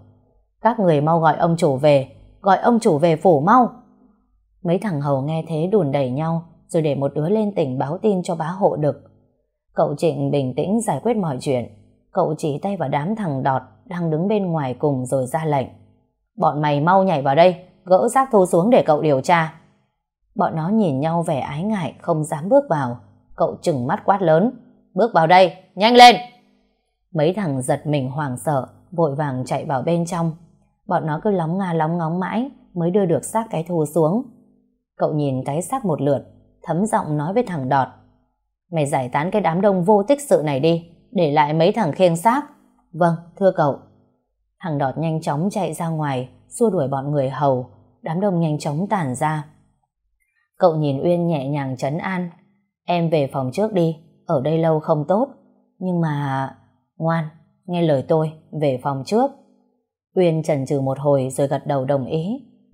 Các người mau gọi ông chủ về, gọi ông chủ về phủ mau. Mấy thằng hầu nghe thế đùn đẩy nhau, rồi để một đứa lên tỉnh báo tin cho bá hộ đực. Cậu Trịnh bình tĩnh giải quyết mọi chuyện. Cậu chỉ tay vào đám thằng đọt đang đứng bên ngoài cùng rồi ra lệnh. Bọn mày mau nhảy vào đây, gỡ xác thu xuống để cậu điều tra. Bọn nó nhìn nhau vẻ ái ngại không dám bước vào. Cậu chừng mắt quát lớn. Bước vào đây, nhanh lên! Mấy thằng giật mình hoảng sợ, vội vàng chạy vào bên trong. Bọn nó cứ lóng nga lóng ngóng mãi mới đưa được xác cái thù xuống. Cậu nhìn cái xác một lượt, thấm giọng nói với thằng đọt. Mày giải tán cái đám đông vô tích sự này đi, để lại mấy thằng khiêng xác. Vâng, thưa cậu. Thằng đọt nhanh chóng chạy ra ngoài, xua đuổi bọn người hầu, đám đông nhanh chóng tản ra. Cậu nhìn Uyên nhẹ nhàng trấn an. Em về phòng trước đi, ở đây lâu không tốt. Nhưng mà... Ngoan, nghe lời tôi, về phòng trước. Uyên chần chừ một hồi rồi gật đầu đồng ý.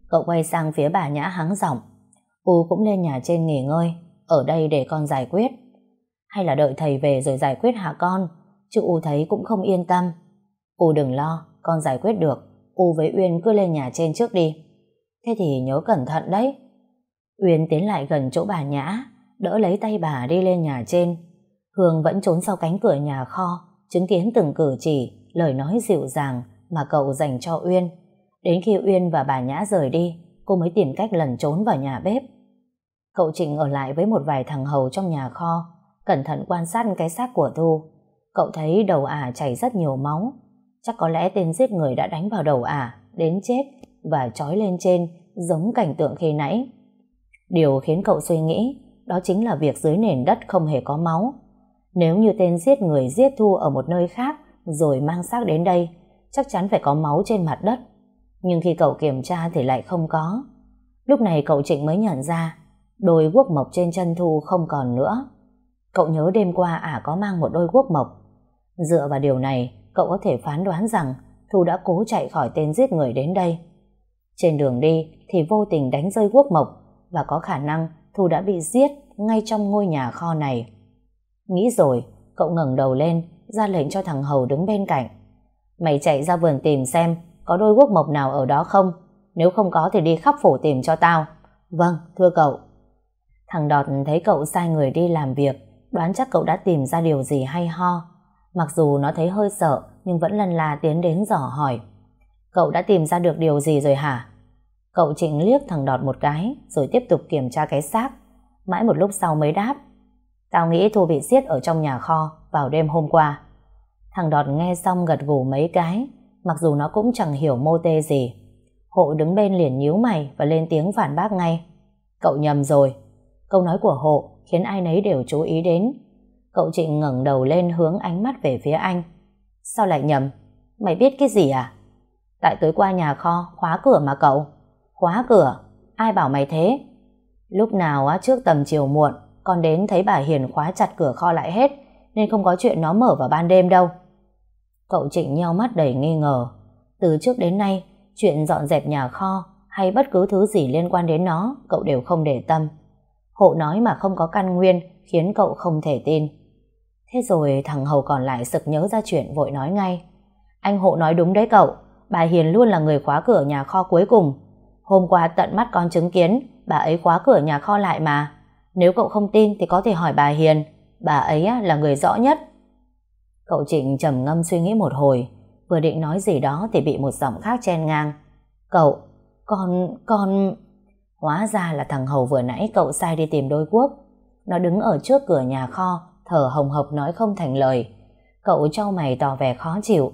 Cậu quay sang phía bà Nhã hắng giọng. U cũng lên nhà trên nghỉ ngơi, ở đây để con giải quyết. Hay là đợi thầy về rồi giải quyết hả con? Chứ U thấy cũng không yên tâm. U đừng lo, con giải quyết được. U với Uyên cứ lên nhà trên trước đi. Thế thì nhớ cẩn thận đấy. Uyên tiến lại gần chỗ bà Nhã, đỡ lấy tay bà đi lên nhà trên. Hương vẫn trốn sau cánh cửa nhà kho, chứng kiến từng cử chỉ, lời nói dịu dàng mà cậu dành cho Uyên. Đến khi Uyên và bà Nhã rời đi, cô mới tìm cách lẩn trốn vào nhà bếp. Cậu Trịnh ở lại với một vài thằng hầu trong nhà kho, cẩn thận quan sát cái xác của Thu. Cậu thấy đầu ả chảy rất nhiều máu. Chắc có lẽ tên giết người đã đánh vào đầu ả, đến chết và trói lên trên, giống cảnh tượng khi nãy. Điều khiến cậu suy nghĩ đó chính là việc dưới nền đất không hề có máu. Nếu như tên giết người giết Thu ở một nơi khác rồi mang xác đến đây, chắc chắn phải có máu trên mặt đất. Nhưng khi cậu kiểm tra thì lại không có. Lúc này cậu Trịnh mới nhận ra đôi guốc mộc trên chân Thu không còn nữa. Cậu nhớ đêm qua ả có mang một đôi guốc mộc. Dựa vào điều này, cậu có thể phán đoán rằng Thu đã cố chạy khỏi tên giết người đến đây. Trên đường đi thì vô tình đánh rơi quốc mộc và có khả năng Thu đã bị giết ngay trong ngôi nhà kho này. Nghĩ rồi, cậu ngẩng đầu lên, ra lệnh cho thằng Hầu đứng bên cạnh. Mày chạy ra vườn tìm xem có đôi quốc mộc nào ở đó không? Nếu không có thì đi khắp phủ tìm cho tao. Vâng, thưa cậu. Thằng Đọt thấy cậu sai người đi làm việc, đoán chắc cậu đã tìm ra điều gì hay ho. Mặc dù nó thấy hơi sợ, nhưng vẫn lần là tiến đến dò hỏi. Cậu đã tìm ra được điều gì rồi hả? Cậu Trịnh liếc thằng Đọt một cái, rồi tiếp tục kiểm tra cái xác. Mãi một lúc sau mới đáp. Tao nghĩ Thu bị giết ở trong nhà kho vào đêm hôm qua. Thằng Đọt nghe xong gật gù mấy cái, mặc dù nó cũng chẳng hiểu mô tê gì. Hộ đứng bên liền nhíu mày và lên tiếng phản bác ngay. Cậu nhầm rồi. Câu nói của Hộ khiến ai nấy đều chú ý đến. Cậu Trịnh ngẩng đầu lên hướng ánh mắt về phía anh. Sao lại nhầm? Mày biết cái gì à? Tại tối qua nhà kho khóa cửa mà cậu. Khóa cửa? Ai bảo mày thế? Lúc nào á trước tầm chiều muộn con đến thấy bà Hiền khóa chặt cửa kho lại hết nên không có chuyện nó mở vào ban đêm đâu. Cậu Trịnh nheo mắt đầy nghi ngờ. Từ trước đến nay, chuyện dọn dẹp nhà kho hay bất cứ thứ gì liên quan đến nó, cậu đều không để tâm. Hộ nói mà không có căn nguyên khiến cậu không thể tin. Thế rồi thằng Hầu còn lại sực nhớ ra chuyện vội nói ngay. Anh Hộ nói đúng đấy cậu, bà Hiền luôn là người khóa cửa nhà kho cuối cùng. Hôm qua tận mắt con chứng kiến, bà ấy khóa cửa nhà kho lại mà. Nếu cậu không tin thì có thể hỏi bà Hiền, bà ấy là người rõ nhất. Cậu Trịnh trầm ngâm suy nghĩ một hồi, vừa định nói gì đó thì bị một giọng khác chen ngang. Cậu, con, con... Hóa ra là thằng Hầu vừa nãy cậu sai đi tìm đôi quốc. Nó đứng ở trước cửa nhà kho, thở hồng hộc nói không thành lời. Cậu trao mày tỏ vẻ khó chịu.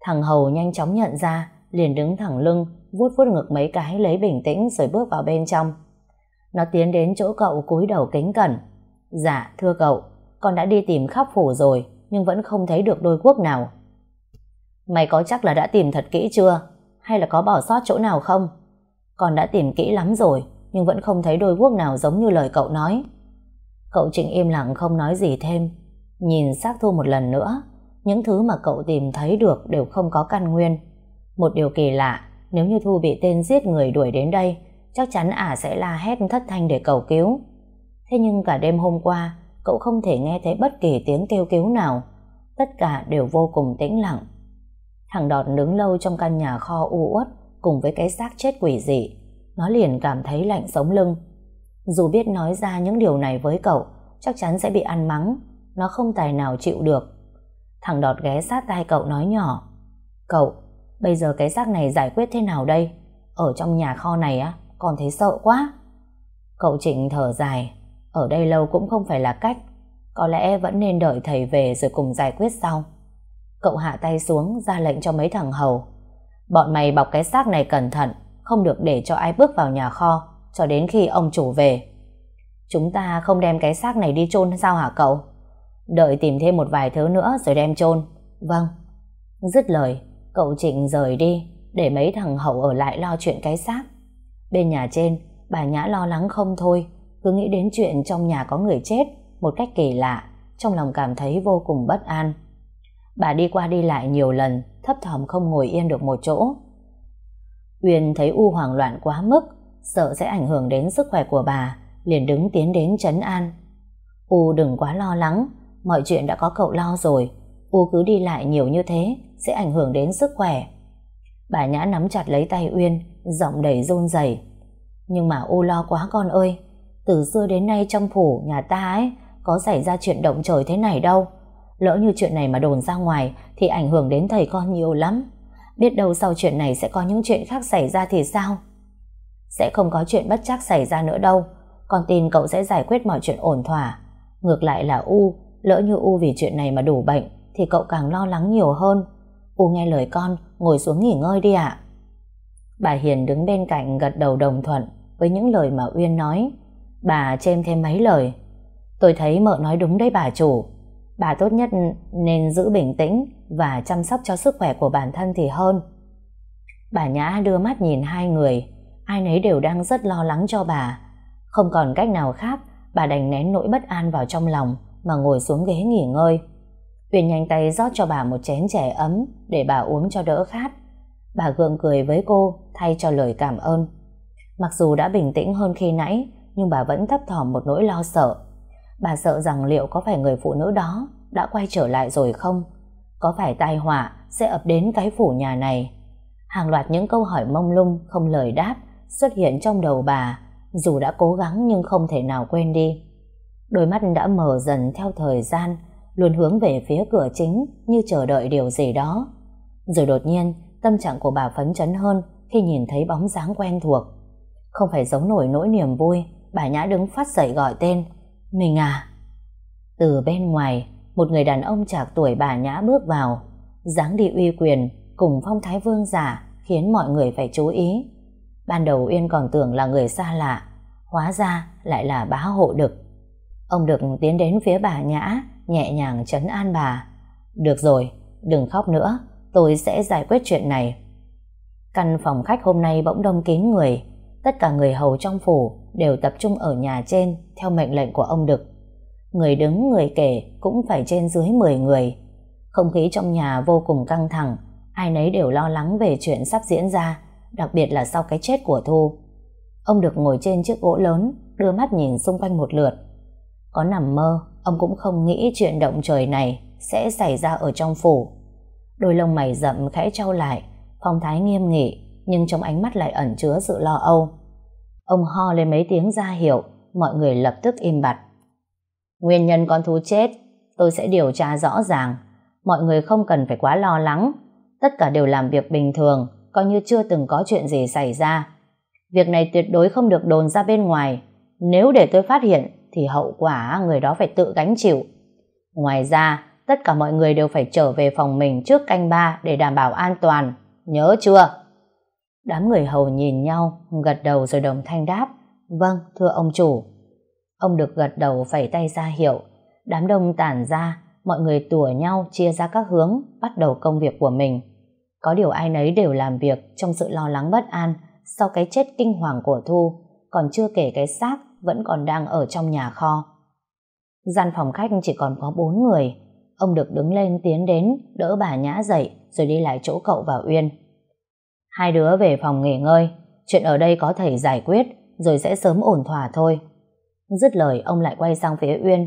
Thằng Hầu nhanh chóng nhận ra, liền đứng thẳng lưng, vuốt vuốt ngực mấy cái lấy bình tĩnh rồi bước vào bên trong. Nó tiến đến chỗ cậu cúi đầu kính cẩn. Dạ, thưa cậu, con đã đi tìm khắp phủ rồi, nhưng vẫn không thấy được đôi quốc nào. Mày có chắc là đã tìm thật kỹ chưa? Hay là có bỏ sót chỗ nào không? Con đã tìm kỹ lắm rồi, nhưng vẫn không thấy đôi quốc nào giống như lời cậu nói. Cậu Trịnh im lặng không nói gì thêm. Nhìn xác thu một lần nữa, những thứ mà cậu tìm thấy được đều không có căn nguyên. Một điều kỳ lạ, nếu như Thu bị tên giết người đuổi đến đây, chắc chắn ả sẽ la hét thất thanh để cầu cứu. Thế nhưng cả đêm hôm qua, cậu không thể nghe thấy bất kỳ tiếng kêu cứu nào. Tất cả đều vô cùng tĩnh lặng. Thằng Đọt đứng lâu trong căn nhà kho u uất cùng với cái xác chết quỷ dị. Nó liền cảm thấy lạnh sống lưng. Dù biết nói ra những điều này với cậu, chắc chắn sẽ bị ăn mắng. Nó không tài nào chịu được. Thằng Đọt ghé sát tai cậu nói nhỏ. Cậu, bây giờ cái xác này giải quyết thế nào đây? Ở trong nhà kho này á, còn thấy sợ quá. Cậu Trịnh thở dài, ở đây lâu cũng không phải là cách, có lẽ vẫn nên đợi thầy về rồi cùng giải quyết sau. Cậu hạ tay xuống ra lệnh cho mấy thằng hầu. Bọn mày bọc cái xác này cẩn thận, không được để cho ai bước vào nhà kho cho đến khi ông chủ về. Chúng ta không đem cái xác này đi chôn sao hả cậu? Đợi tìm thêm một vài thứ nữa rồi đem chôn. Vâng. Dứt lời, cậu Trịnh rời đi để mấy thằng hậu ở lại lo chuyện cái xác. Bên nhà trên, bà Nhã lo lắng không thôi, cứ nghĩ đến chuyện trong nhà có người chết một cách kỳ lạ, trong lòng cảm thấy vô cùng bất an. Bà đi qua đi lại nhiều lần, thấp thỏm không ngồi yên được một chỗ. Uyên thấy U hoảng loạn quá mức, sợ sẽ ảnh hưởng đến sức khỏe của bà, liền đứng tiến đến chấn an. U đừng quá lo lắng, mọi chuyện đã có cậu lo rồi, U cứ đi lại nhiều như thế sẽ ảnh hưởng đến sức khỏe. Bà Nhã nắm chặt lấy tay Uyên, giọng đầy run rẩy. Nhưng mà U lo quá con ơi, từ xưa đến nay trong phủ nhà ta ấy có xảy ra chuyện động trời thế này đâu. Lỡ như chuyện này mà đồn ra ngoài thì ảnh hưởng đến thầy con nhiều lắm. Biết đâu sau chuyện này sẽ có những chuyện khác xảy ra thì sao? Sẽ không có chuyện bất chắc xảy ra nữa đâu. Con tin cậu sẽ giải quyết mọi chuyện ổn thỏa. Ngược lại là U, lỡ như U vì chuyện này mà đủ bệnh thì cậu càng lo lắng nhiều hơn. U nghe lời con, ngồi xuống nghỉ ngơi đi ạ. Bà Hiền đứng bên cạnh gật đầu đồng thuận với những lời mà Uyên nói. Bà chêm thêm mấy lời. Tôi thấy mợ nói đúng đấy bà chủ. Bà tốt nhất nên giữ bình tĩnh và chăm sóc cho sức khỏe của bản thân thì hơn. Bà Nhã đưa mắt nhìn hai người, ai nấy đều đang rất lo lắng cho bà. Không còn cách nào khác, bà đành nén nỗi bất an vào trong lòng mà ngồi xuống ghế nghỉ ngơi. Uyên nhanh tay rót cho bà một chén chè ấm để bà uống cho đỡ khát. Bà gượng cười với cô, thay cho lời cảm ơn. Mặc dù đã bình tĩnh hơn khi nãy, nhưng bà vẫn thấp thỏm một nỗi lo sợ. Bà sợ rằng liệu có phải người phụ nữ đó đã quay trở lại rồi không? Có phải tai họa sẽ ập đến cái phủ nhà này? Hàng loạt những câu hỏi mông lung, không lời đáp xuất hiện trong đầu bà, dù đã cố gắng nhưng không thể nào quên đi. Đôi mắt đã mở dần theo thời gian luôn hướng về phía cửa chính như chờ đợi điều gì đó. Rồi đột nhiên, tâm trạng của bà phấn chấn hơn khi nhìn thấy bóng dáng quen thuộc. Không phải giống nổi nỗi niềm vui, bà Nhã đứng phát dậy gọi tên, Mình à Từ bên ngoài, Một người đàn ông trạc tuổi bà Nhã bước vào, dáng đi uy quyền Cùng phong thái vương giả Khiến mọi người phải chú ý Ban đầu Uyên còn tưởng là người xa lạ, Hóa ra lại là bá hộ đực Ông Đực tiến đến phía bà Nhã Nhẹ nhàng chấn an bà Được rồi, đừng khóc nữa Tôi sẽ giải quyết chuyện này Căn phòng khách hôm nay bỗng đông kín người Tất cả người hầu trong phủ đều tập trung ở nhà trên theo mệnh lệnh của ông Đực. Người đứng người kể cũng phải trên dưới 10 người. Không khí trong nhà vô cùng căng thẳng, ai nấy đều lo lắng về chuyện sắp diễn ra, đặc biệt là sau cái chết của Thu. Ông Đực ngồi trên chiếc gỗ lớn, đưa mắt nhìn xung quanh một lượt. Có nằm mơ, ông cũng không nghĩ chuyện động trời này sẽ xảy ra ở trong phủ. Đôi lông mày rậm khẽ trao lại, phong thái nghiêm nghị, nhưng trong ánh mắt lại ẩn chứa sự lo âu. Ông ho lên mấy tiếng ra hiệu, mọi người lập tức im bặt. Nguyên nhân con thú chết, tôi sẽ điều tra rõ ràng. Mọi người không cần phải quá lo lắng. Tất cả đều làm việc bình thường, coi như chưa từng có chuyện gì xảy ra. Việc này tuyệt đối không được đồn ra bên ngoài. Nếu để tôi phát hiện, thì hậu quả người đó phải tự gánh chịu. Ngoài ra, tất cả mọi người đều phải trở về phòng mình trước canh ba để đảm bảo an toàn. Nhớ chưa? Đám người hầu nhìn nhau, gật đầu rồi đồng thanh đáp. Vâng, thưa ông chủ. Ông được gật đầu phẩy tay ra hiệu. Đám đông tản ra, mọi người tủa nhau chia ra các hướng, bắt đầu công việc của mình. Có điều ai nấy đều làm việc trong sự lo lắng bất an sau cái chết kinh hoàng của Thu, còn chưa kể cái xác vẫn còn đang ở trong nhà kho. Gian phòng khách chỉ còn có bốn người. Ông được đứng lên tiến đến, đỡ bà nhã dậy rồi đi lại chỗ cậu và Uyên. Hai đứa về phòng nghỉ ngơi, chuyện ở đây có thầy giải quyết, rồi sẽ sớm ổn thỏa thôi. Dứt lời ông lại quay sang phía Uyên.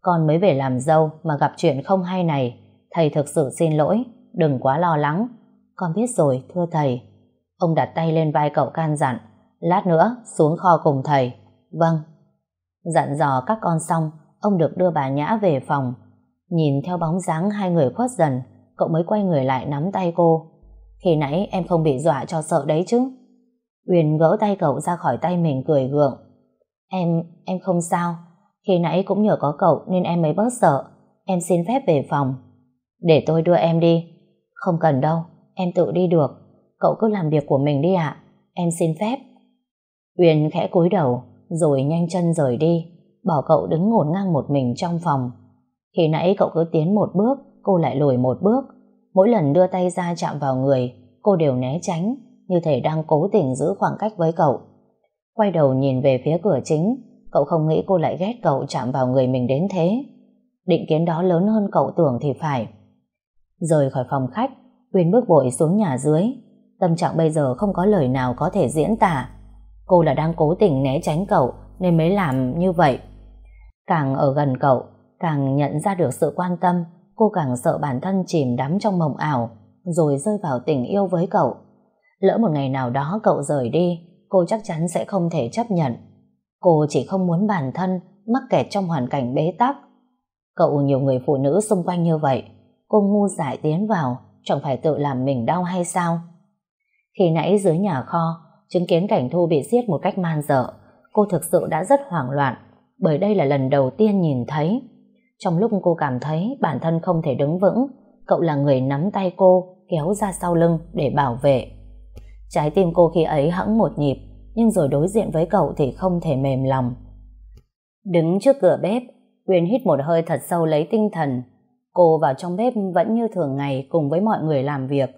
Con mới về làm dâu mà gặp chuyện không hay này, thầy thực sự xin lỗi, đừng quá lo lắng. Con biết rồi, thưa thầy. Ông đặt tay lên vai cậu can dặn, lát nữa xuống kho cùng thầy. Vâng. Dặn dò các con xong, ông được đưa bà Nhã về phòng. Nhìn theo bóng dáng hai người khuất dần, cậu mới quay người lại nắm tay cô. Khi nãy em không bị dọa cho sợ đấy chứ. Uyên gỡ tay cậu ra khỏi tay mình cười gượng. Em, em không sao. Khi nãy cũng nhờ có cậu nên em mới bớt sợ. Em xin phép về phòng. Để tôi đưa em đi. Không cần đâu, em tự đi được. Cậu cứ làm việc của mình đi ạ. Em xin phép. Uyên khẽ cúi đầu, rồi nhanh chân rời đi, bỏ cậu đứng ngổn ngang một mình trong phòng. Khi nãy cậu cứ tiến một bước, cô lại lùi một bước, Mỗi lần đưa tay ra chạm vào người, cô đều né tránh, như thể đang cố tình giữ khoảng cách với cậu. Quay đầu nhìn về phía cửa chính, cậu không nghĩ cô lại ghét cậu chạm vào người mình đến thế. Định kiến đó lớn hơn cậu tưởng thì phải. Rời khỏi phòng khách, Uyên bước vội xuống nhà dưới. Tâm trạng bây giờ không có lời nào có thể diễn tả. Cô là đang cố tình né tránh cậu nên mới làm như vậy. Càng ở gần cậu, càng nhận ra được sự quan tâm cô càng sợ bản thân chìm đắm trong mộng ảo rồi rơi vào tình yêu với cậu. Lỡ một ngày nào đó cậu rời đi, cô chắc chắn sẽ không thể chấp nhận. Cô chỉ không muốn bản thân mắc kẹt trong hoàn cảnh bế tắc. Cậu nhiều người phụ nữ xung quanh như vậy, cô ngu dại tiến vào, chẳng phải tự làm mình đau hay sao? Khi nãy dưới nhà kho, chứng kiến cảnh Thu bị giết một cách man dợ, cô thực sự đã rất hoảng loạn, bởi đây là lần đầu tiên nhìn thấy. Trong lúc cô cảm thấy bản thân không thể đứng vững, cậu là người nắm tay cô, kéo ra sau lưng để bảo vệ. Trái tim cô khi ấy hẫng một nhịp, nhưng rồi đối diện với cậu thì không thể mềm lòng. Đứng trước cửa bếp, Quyên hít một hơi thật sâu lấy tinh thần. Cô vào trong bếp vẫn như thường ngày cùng với mọi người làm việc.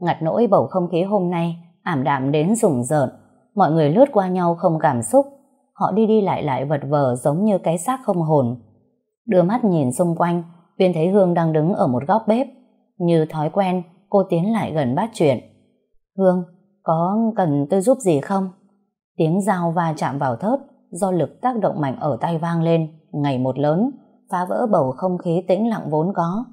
Ngặt nỗi bầu không khí hôm nay ảm đạm đến rùng rợn. Mọi người lướt qua nhau không cảm xúc. Họ đi đi lại lại vật vờ giống như cái xác không hồn. Đưa mắt nhìn xung quanh, viên thấy Hương đang đứng ở một góc bếp. Như thói quen, cô tiến lại gần bát chuyện. Hương, có cần tôi giúp gì không? Tiếng dao va chạm vào thớt do lực tác động mạnh ở tay vang lên, ngày một lớn, phá vỡ bầu không khí tĩnh lặng vốn có.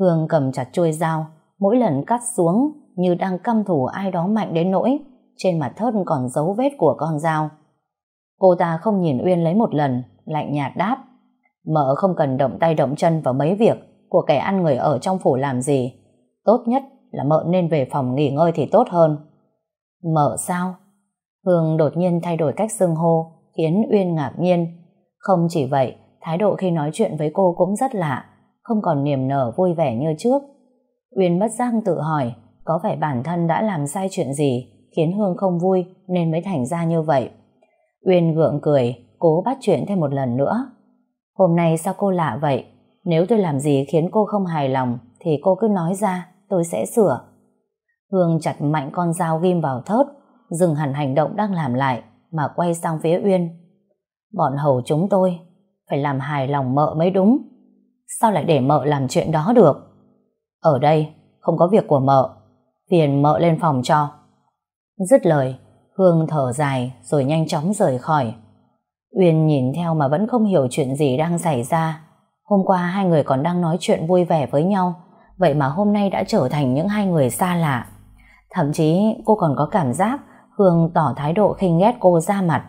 Hương cầm chặt chuôi dao, mỗi lần cắt xuống như đang căm thủ ai đó mạnh đến nỗi trên mặt thớt còn dấu vết của con dao. Cô ta không nhìn Uyên lấy một lần, lạnh nhạt đáp. Mợ không cần động tay động chân vào mấy việc của kẻ ăn người ở trong phủ làm gì. Tốt nhất là mợ nên về phòng nghỉ ngơi thì tốt hơn. Mợ sao? Hương đột nhiên thay đổi cách xưng hô, khiến Uyên ngạc nhiên. Không chỉ vậy, thái độ khi nói chuyện với cô cũng rất lạ, không còn niềm nở vui vẻ như trước. Uyên bất giác tự hỏi, có phải bản thân đã làm sai chuyện gì, khiến Hương không vui nên mới thành ra như vậy. Uyên gượng cười, cố bắt chuyện thêm một lần nữa. Hôm nay sao cô lạ vậy? Nếu tôi làm gì khiến cô không hài lòng thì cô cứ nói ra, tôi sẽ sửa. Hương chặt mạnh con dao ghim vào thớt, dừng hẳn hành động đang làm lại mà quay sang phía Uyên. Bọn hầu chúng tôi phải làm hài lòng mợ mới đúng. Sao lại để mợ làm chuyện đó được? Ở đây không có việc của mợ, phiền mợ lên phòng cho. Dứt lời, Hương thở dài rồi nhanh chóng rời khỏi. Uyên nhìn theo mà vẫn không hiểu chuyện gì đang xảy ra. Hôm qua hai người còn đang nói chuyện vui vẻ với nhau, vậy mà hôm nay đã trở thành những hai người xa lạ. Thậm chí cô còn có cảm giác Hương tỏ thái độ khinh ghét cô ra mặt.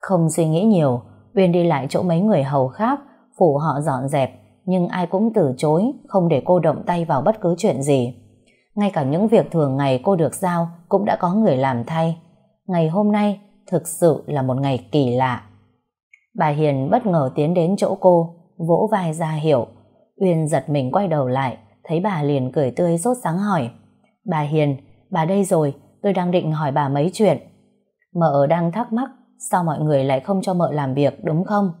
Không suy nghĩ nhiều, Uyên đi lại chỗ mấy người hầu khác, phụ họ dọn dẹp, nhưng ai cũng từ chối, không để cô động tay vào bất cứ chuyện gì. Ngay cả những việc thường ngày cô được giao cũng đã có người làm thay. Ngày hôm nay thực sự là một ngày kỳ lạ. Bà Hiền bất ngờ tiến đến chỗ cô, vỗ vai ra hiểu. Uyên giật mình quay đầu lại, thấy bà liền cười tươi sốt sáng hỏi. Bà Hiền, bà đây rồi, tôi đang định hỏi bà mấy chuyện. Mợ đang thắc mắc, sao mọi người lại không cho mợ làm việc đúng không?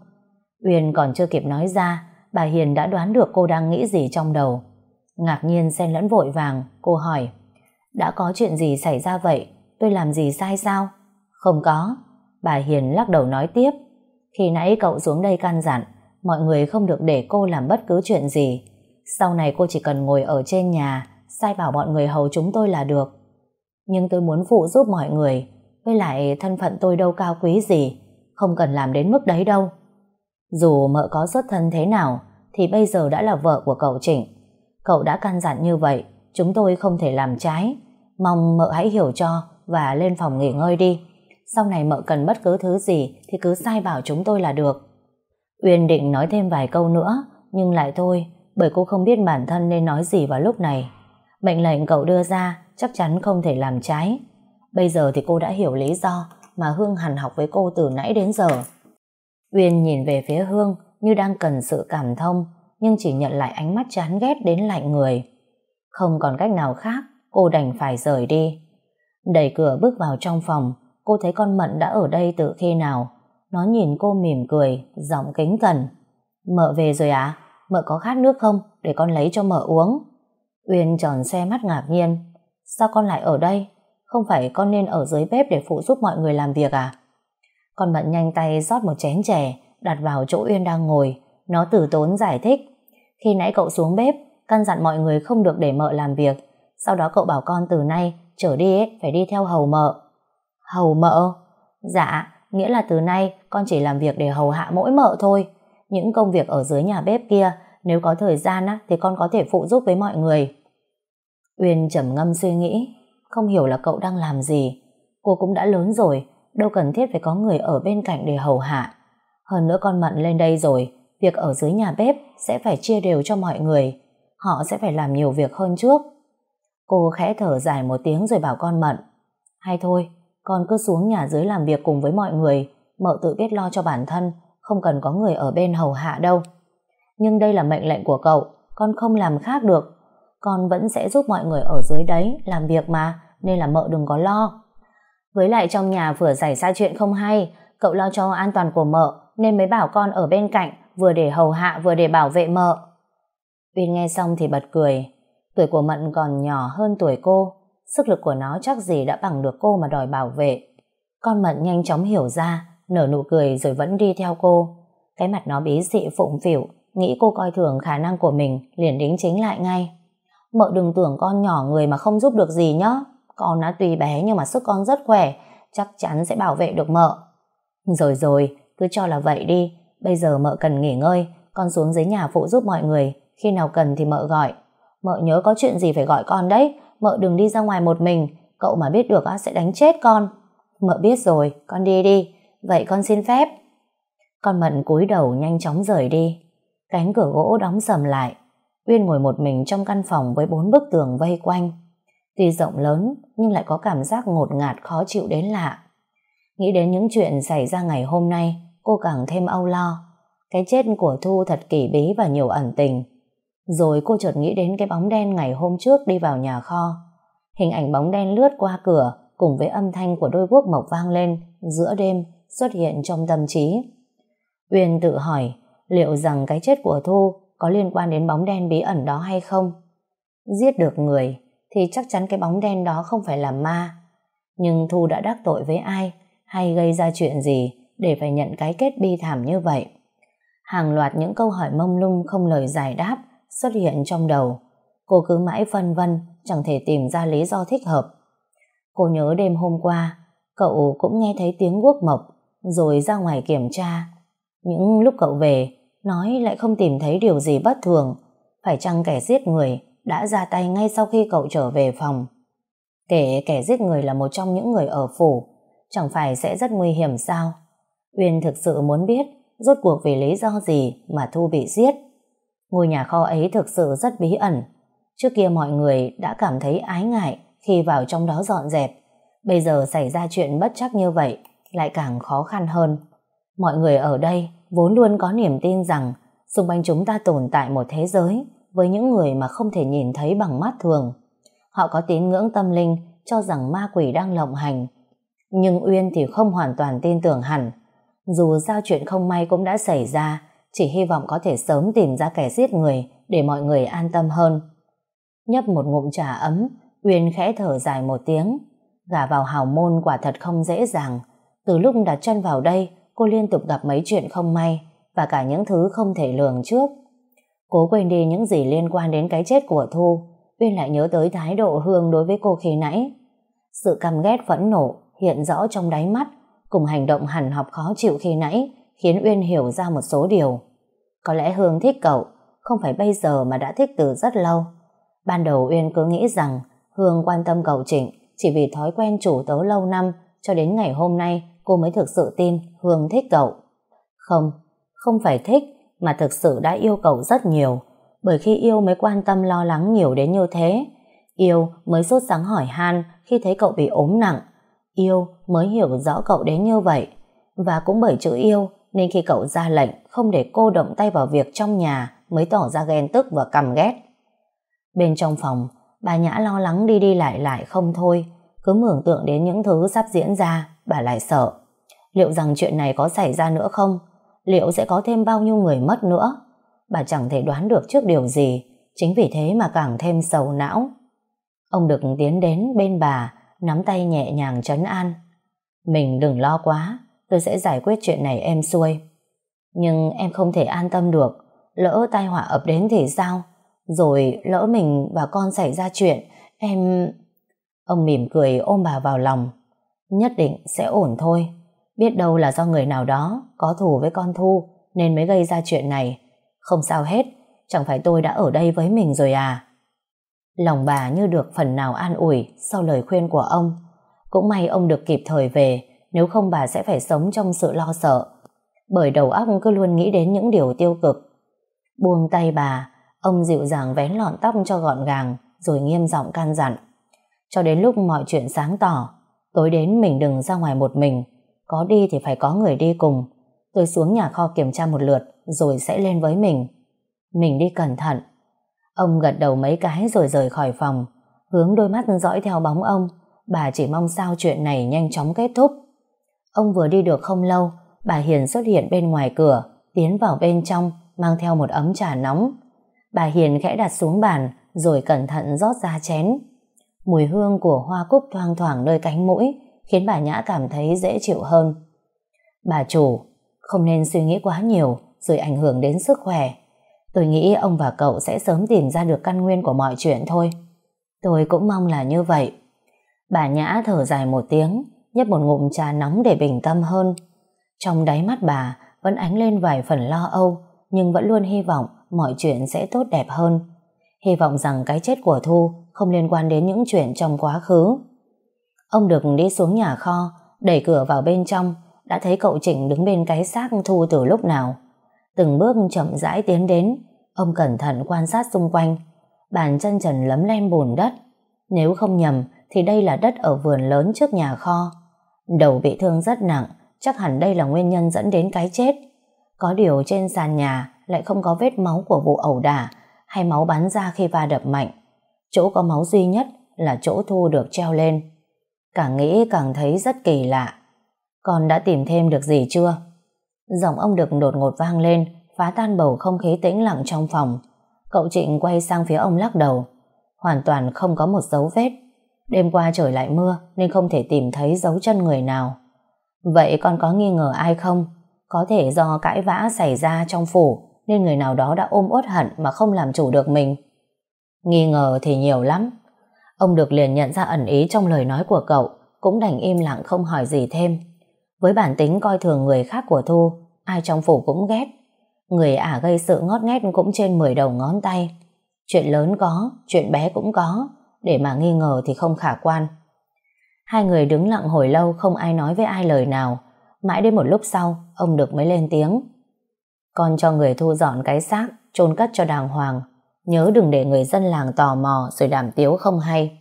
Uyên còn chưa kịp nói ra, bà Hiền đã đoán được cô đang nghĩ gì trong đầu. Ngạc nhiên xen lẫn vội vàng, cô hỏi. Đã có chuyện gì xảy ra vậy? Tôi làm gì sai sao? Không có. Bà Hiền lắc đầu nói tiếp. Khi nãy cậu xuống đây can dặn, mọi người không được để cô làm bất cứ chuyện gì. Sau này cô chỉ cần ngồi ở trên nhà, sai bảo bọn người hầu chúng tôi là được. Nhưng tôi muốn phụ giúp mọi người, với lại thân phận tôi đâu cao quý gì, không cần làm đến mức đấy đâu. Dù mợ có xuất thân thế nào, thì bây giờ đã là vợ của cậu Trịnh. Cậu đã căn dặn như vậy, chúng tôi không thể làm trái. Mong mợ hãy hiểu cho và lên phòng nghỉ ngơi đi. Sau này mợ cần bất cứ thứ gì thì cứ sai bảo chúng tôi là được. Uyên định nói thêm vài câu nữa, nhưng lại thôi, bởi cô không biết bản thân nên nói gì vào lúc này. Mệnh lệnh cậu đưa ra chắc chắn không thể làm trái. Bây giờ thì cô đã hiểu lý do mà Hương hằn học với cô từ nãy đến giờ. Uyên nhìn về phía Hương như đang cần sự cảm thông, nhưng chỉ nhận lại ánh mắt chán ghét đến lạnh người. Không còn cách nào khác, cô đành phải rời đi. Đẩy cửa bước vào trong phòng, cô thấy con Mận đã ở đây từ khi nào. Nó nhìn cô mỉm cười, giọng kính cẩn. Mợ về rồi à? Mợ có khát nước không? Để con lấy cho mợ uống. Uyên tròn xe mắt ngạc nhiên. Sao con lại ở đây? Không phải con nên ở dưới bếp để phụ giúp mọi người làm việc à? Con Mận nhanh tay rót một chén chè, đặt vào chỗ Uyên đang ngồi. Nó tử tốn giải thích. Khi nãy cậu xuống bếp, căn dặn mọi người không được để mợ làm việc. Sau đó cậu bảo con từ nay trở đi ấy, phải đi theo hầu mợ. Hầu mợ? Dạ, nghĩa là từ nay con chỉ làm việc để hầu hạ mỗi mợ thôi. Những công việc ở dưới nhà bếp kia, nếu có thời gian á, thì con có thể phụ giúp với mọi người. Uyên trầm ngâm suy nghĩ, không hiểu là cậu đang làm gì. Cô cũng đã lớn rồi, đâu cần thiết phải có người ở bên cạnh để hầu hạ. Hơn nữa con Mận lên đây rồi, việc ở dưới nhà bếp sẽ phải chia đều cho mọi người. Họ sẽ phải làm nhiều việc hơn trước. Cô khẽ thở dài một tiếng rồi bảo con Mận. Hay thôi, con cứ xuống nhà dưới làm việc cùng với mọi người, mợ tự biết lo cho bản thân, không cần có người ở bên hầu hạ đâu. Nhưng đây là mệnh lệnh của cậu, con không làm khác được. Con vẫn sẽ giúp mọi người ở dưới đấy làm việc mà, nên là mợ đừng có lo. Với lại trong nhà vừa xảy ra chuyện không hay, cậu lo cho an toàn của mợ, nên mới bảo con ở bên cạnh, vừa để hầu hạ vừa để bảo vệ mợ. Uyên nghe xong thì bật cười. Tuổi của Mận còn nhỏ hơn tuổi cô, sức lực của nó chắc gì đã bằng được cô mà đòi bảo vệ. Con Mận nhanh chóng hiểu ra, nở nụ cười rồi vẫn đi theo cô. Cái mặt nó bí dị phụng phỉu, nghĩ cô coi thường khả năng của mình, liền đính chính lại ngay. Mợ đừng tưởng con nhỏ người mà không giúp được gì nhá. Con đã tùy bé nhưng mà sức con rất khỏe, chắc chắn sẽ bảo vệ được mợ. Rồi rồi, cứ cho là vậy đi. Bây giờ mợ cần nghỉ ngơi, con xuống dưới nhà phụ giúp mọi người. Khi nào cần thì mợ gọi. Mợ nhớ có chuyện gì phải gọi con đấy. Mợ đừng đi ra ngoài một mình. Cậu mà biết được sẽ đánh chết con. Mợ biết rồi, con đi đi. Vậy con xin phép. Con Mận cúi đầu nhanh chóng rời đi. Cánh cửa gỗ đóng sầm lại. Uyên ngồi một mình trong căn phòng với bốn bức tường vây quanh. Tuy rộng lớn nhưng lại có cảm giác ngột ngạt khó chịu đến lạ. Nghĩ đến những chuyện xảy ra ngày hôm nay, cô càng thêm âu lo. Cái chết của Thu thật kỳ bí và nhiều ẩn tình. Rồi cô chợt nghĩ đến cái bóng đen ngày hôm trước đi vào nhà kho. Hình ảnh bóng đen lướt qua cửa cùng với âm thanh của đôi guốc mộc vang lên giữa đêm xuất hiện trong tâm trí. Uyên tự hỏi, liệu rằng cái chết của Thu có liên quan đến bóng đen bí ẩn đó hay không? Giết được người thì chắc chắn cái bóng đen đó không phải là ma. Nhưng Thu đã đắc tội với ai hay gây ra chuyện gì để phải nhận cái kết bi thảm như vậy? Hàng loạt những câu hỏi mông lung không lời giải đáp xuất hiện trong đầu. Cô cứ mãi phân vân chẳng thể tìm ra lý do thích hợp. Cô nhớ đêm hôm qua cậu cũng nghe thấy tiếng guốc mộc rồi ra ngoài kiểm tra. Những lúc cậu về nói lại không tìm thấy điều gì bất thường phải chăng kẻ giết người đã ra tay ngay sau khi cậu trở về phòng. Kể kẻ giết người là một trong những người ở phủ, chẳng phải sẽ rất nguy hiểm sao? Uyên thực sự muốn biết rốt cuộc vì lý do gì mà Thu bị giết. Ngôi nhà kho ấy thực sự rất bí ẩn. Trước kia mọi người đã cảm thấy ái ngại khi vào trong đó dọn dẹp. Bây giờ xảy ra chuyện bất chắc như vậy lại càng khó khăn hơn. Mọi người ở đây vốn luôn có niềm tin rằng xung quanh chúng ta tồn tại một thế giới với những người mà không thể nhìn thấy bằng mắt thường. Họ có tín ngưỡng tâm linh cho rằng ma quỷ đang lộng hành. Nhưng Uyên thì không hoàn toàn tin tưởng hẳn. Dù sao chuyện không may cũng đã xảy ra, chỉ hy vọng có thể sớm tìm ra kẻ giết người để mọi người an tâm hơn. Nhấp một ngụm trà ấm, Uyên khẽ thở dài một tiếng. Gả vào hào môn quả thật không dễ dàng. Từ lúc đặt chân vào đây, cô liên tục gặp mấy chuyện không may và cả những thứ không thể lường trước. Cố quên đi những gì liên quan đến cái chết của Thu, Uyên lại nhớ tới thái độ Hương đối với cô khi nãy. Sự căm ghét phẫn nộ hiện rõ trong đáy mắt, cùng hành động hằn học khó chịu khi nãy, khiến Uyên hiểu ra một số điều. Có lẽ Hương thích cậu, không phải bây giờ mà đã thích từ rất lâu. Ban đầu Uyên cứ nghĩ rằng Hương quan tâm cậu Trịnh chỉ vì thói quen chủ tớ lâu năm, cho đến ngày hôm nay cô mới thực sự tin Hương thích cậu. Không, không phải thích, mà thực sự đã yêu cậu rất nhiều, bởi khi yêu mới quan tâm lo lắng nhiều đến như thế. Yêu mới sốt sáng hỏi han khi thấy cậu bị ốm nặng. Yêu mới hiểu rõ cậu đến như vậy. Và cũng bởi chữ yêu nên khi cậu ra lệnh không để cô động tay vào việc trong nhà mới tỏ ra ghen tức và căm ghét. Bên trong phòng, bà Nhã lo lắng đi đi lại lại không thôi. Cứ mường tượng đến những thứ sắp diễn ra, bà lại sợ. Liệu rằng chuyện này có xảy ra nữa không? liệu sẽ có thêm bao nhiêu người mất nữa. Bà chẳng thể đoán được trước điều gì, chính vì thế mà càng thêm sầu não. Ông được tiến đến bên bà, nắm tay nhẹ nhàng trấn an. Mình đừng lo quá, tôi sẽ giải quyết chuyện này em xuôi. Nhưng em không thể an tâm được, lỡ tai họa ập đến thì sao? Rồi lỡ mình và con xảy ra chuyện, em... Ông mỉm cười ôm bà vào lòng. Nhất định sẽ ổn thôi. Biết đâu là do người nào đó có thù với con Thu nên mới gây ra chuyện này. Không sao hết, chẳng phải tôi đã ở đây với mình rồi à? Lòng bà như được phần nào an ủi sau lời khuyên của ông. Cũng may ông được kịp thời về, nếu không bà sẽ phải sống trong sự lo sợ. Bởi đầu óc cứ luôn nghĩ đến những điều tiêu cực. Buông tay bà, ông dịu dàng vén lọn tóc cho gọn gàng, rồi nghiêm giọng can dặn. Cho đến lúc mọi chuyện sáng tỏ, tối đến mình đừng ra ngoài một mình, có đi thì phải có người đi cùng. Tôi xuống nhà kho kiểm tra một lượt rồi sẽ lên với mình. Mình đi cẩn thận. Ông gật đầu mấy cái rồi rời khỏi phòng. Hướng đôi mắt dõi theo bóng ông. Bà chỉ mong sao chuyện này nhanh chóng kết thúc. Ông vừa đi được không lâu, bà Hiền xuất hiện bên ngoài cửa, tiến vào bên trong, mang theo một ấm trà nóng. Bà Hiền khẽ đặt xuống bàn, rồi cẩn thận rót ra chén. Mùi hương của hoa cúc thoang thoảng nơi cánh mũi, khiến bà Nhã cảm thấy dễ chịu hơn. Bà chủ, không nên suy nghĩ quá nhiều rồi ảnh hưởng đến sức khỏe. Tôi nghĩ ông và cậu sẽ sớm tìm ra được căn nguyên của mọi chuyện thôi. Tôi cũng mong là như vậy. Bà Nhã thở dài một tiếng, nhấp một ngụm trà nóng để bình tâm hơn. Trong đáy mắt bà vẫn ánh lên vài phần lo âu, nhưng vẫn luôn hy vọng mọi chuyện sẽ tốt đẹp hơn. Hy vọng rằng cái chết của Thu không liên quan đến những chuyện trong quá khứ. Ông được đi xuống nhà kho, đẩy cửa vào bên trong, đã thấy cậu Trịnh đứng bên cái xác Thu từ lúc nào. Từng bước chậm rãi tiến đến, ông cẩn thận quan sát xung quanh, bàn chân trần lấm lem bùn đất. Nếu không nhầm thì đây là đất ở vườn lớn trước nhà kho. Đầu bị thương rất nặng, chắc hẳn đây là nguyên nhân dẫn đến cái chết. Có điều trên sàn nhà lại không có vết máu của vụ ẩu đả hay máu bắn ra khi va đập mạnh. Chỗ có máu duy nhất là chỗ Thu được treo lên. Càng nghĩ càng thấy rất kỳ lạ. Con đã tìm thêm được gì chưa? Giọng ông được đột ngột vang lên, phá tan bầu không khí tĩnh lặng trong phòng. Cậu Trịnh quay sang phía ông lắc đầu. Hoàn toàn không có một dấu vết. Đêm qua trời lại mưa nên không thể tìm thấy dấu chân người nào. Vậy con có nghi ngờ ai không? Có thể do cãi vã xảy ra trong phủ nên người nào đó đã ôm uất hận mà không làm chủ được mình. Nghi ngờ thì nhiều lắm. Ông được liền nhận ra ẩn ý trong lời nói của cậu cũng đành im lặng không hỏi gì thêm. Với bản tính coi thường người khác của Thu ai trong phủ cũng ghét. Người ả gây sự ngót nghét cũng trên 10 đầu ngón tay. Chuyện lớn có, chuyện bé cũng có, để mà nghi ngờ thì không khả quan. Hai người đứng lặng hồi lâu không ai nói với ai lời nào. Mãi đến một lúc sau, ông được mới lên tiếng. Con cho người thu dọn cái xác, chôn cất cho đàng hoàng. Nhớ đừng để người dân làng tò mò rồi đảm tiếu không hay.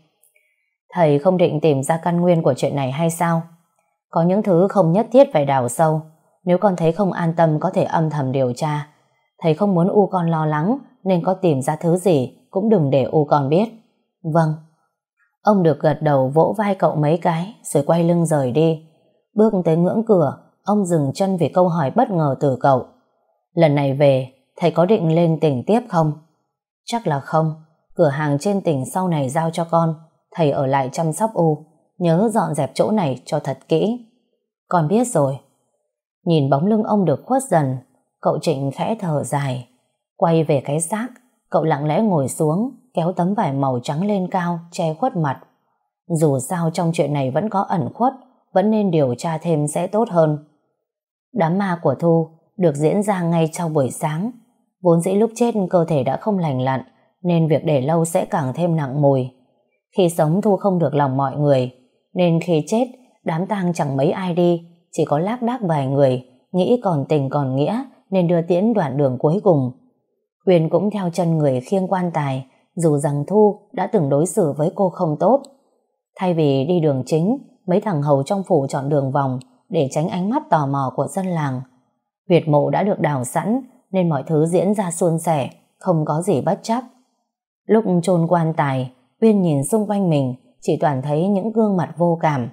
Thầy không định tìm ra căn nguyên của chuyện này hay sao? Có những thứ không nhất thiết phải đào sâu. Nếu con thấy không an tâm có thể âm thầm điều tra. Thầy không muốn U con lo lắng nên có tìm ra thứ gì cũng đừng để U con biết. Vâng. Ông được gật đầu vỗ vai cậu mấy cái rồi quay lưng rời đi. Bước tới ngưỡng cửa, ông dừng chân vì câu hỏi bất ngờ từ cậu. Lần này về, thầy có định lên tỉnh tiếp không? Chắc là không. Cửa hàng trên tỉnh sau này giao cho con. Thầy ở lại chăm sóc U. Nhớ dọn dẹp chỗ này cho thật kỹ. Con biết rồi. Nhìn bóng lưng ông được khuất dần, cậu Trịnh khẽ thở dài. Quay về cái xác, cậu lặng lẽ ngồi xuống, kéo tấm vải màu trắng lên cao, che khuất mặt. Dù sao trong chuyện này vẫn có ẩn khuất, vẫn nên điều tra thêm sẽ tốt hơn. Đám ma của Thu được diễn ra ngay trong buổi sáng. Vốn dĩ lúc chết cơ thể đã không lành lặn, nên việc để lâu sẽ càng thêm nặng mùi. Khi sống Thu không được lòng mọi người, nên khi chết, đám tang chẳng mấy ai đi, chỉ có lác đác vài người, nghĩ còn tình còn nghĩa, nên đưa tiễn đoạn đường cuối cùng. Huyền cũng theo chân người khiêng quan tài, dù rằng Thu đã từng đối xử với cô không tốt. Thay vì đi đường chính, mấy thằng hầu trong phủ chọn đường vòng để tránh ánh mắt tò mò của dân làng. Huyệt mộ đã được đào sẵn nên mọi thứ diễn ra suôn sẻ, không có gì bất chấp. Lúc chôn quan tài, Uyên nhìn xung quanh mình chỉ toàn thấy những gương mặt vô cảm.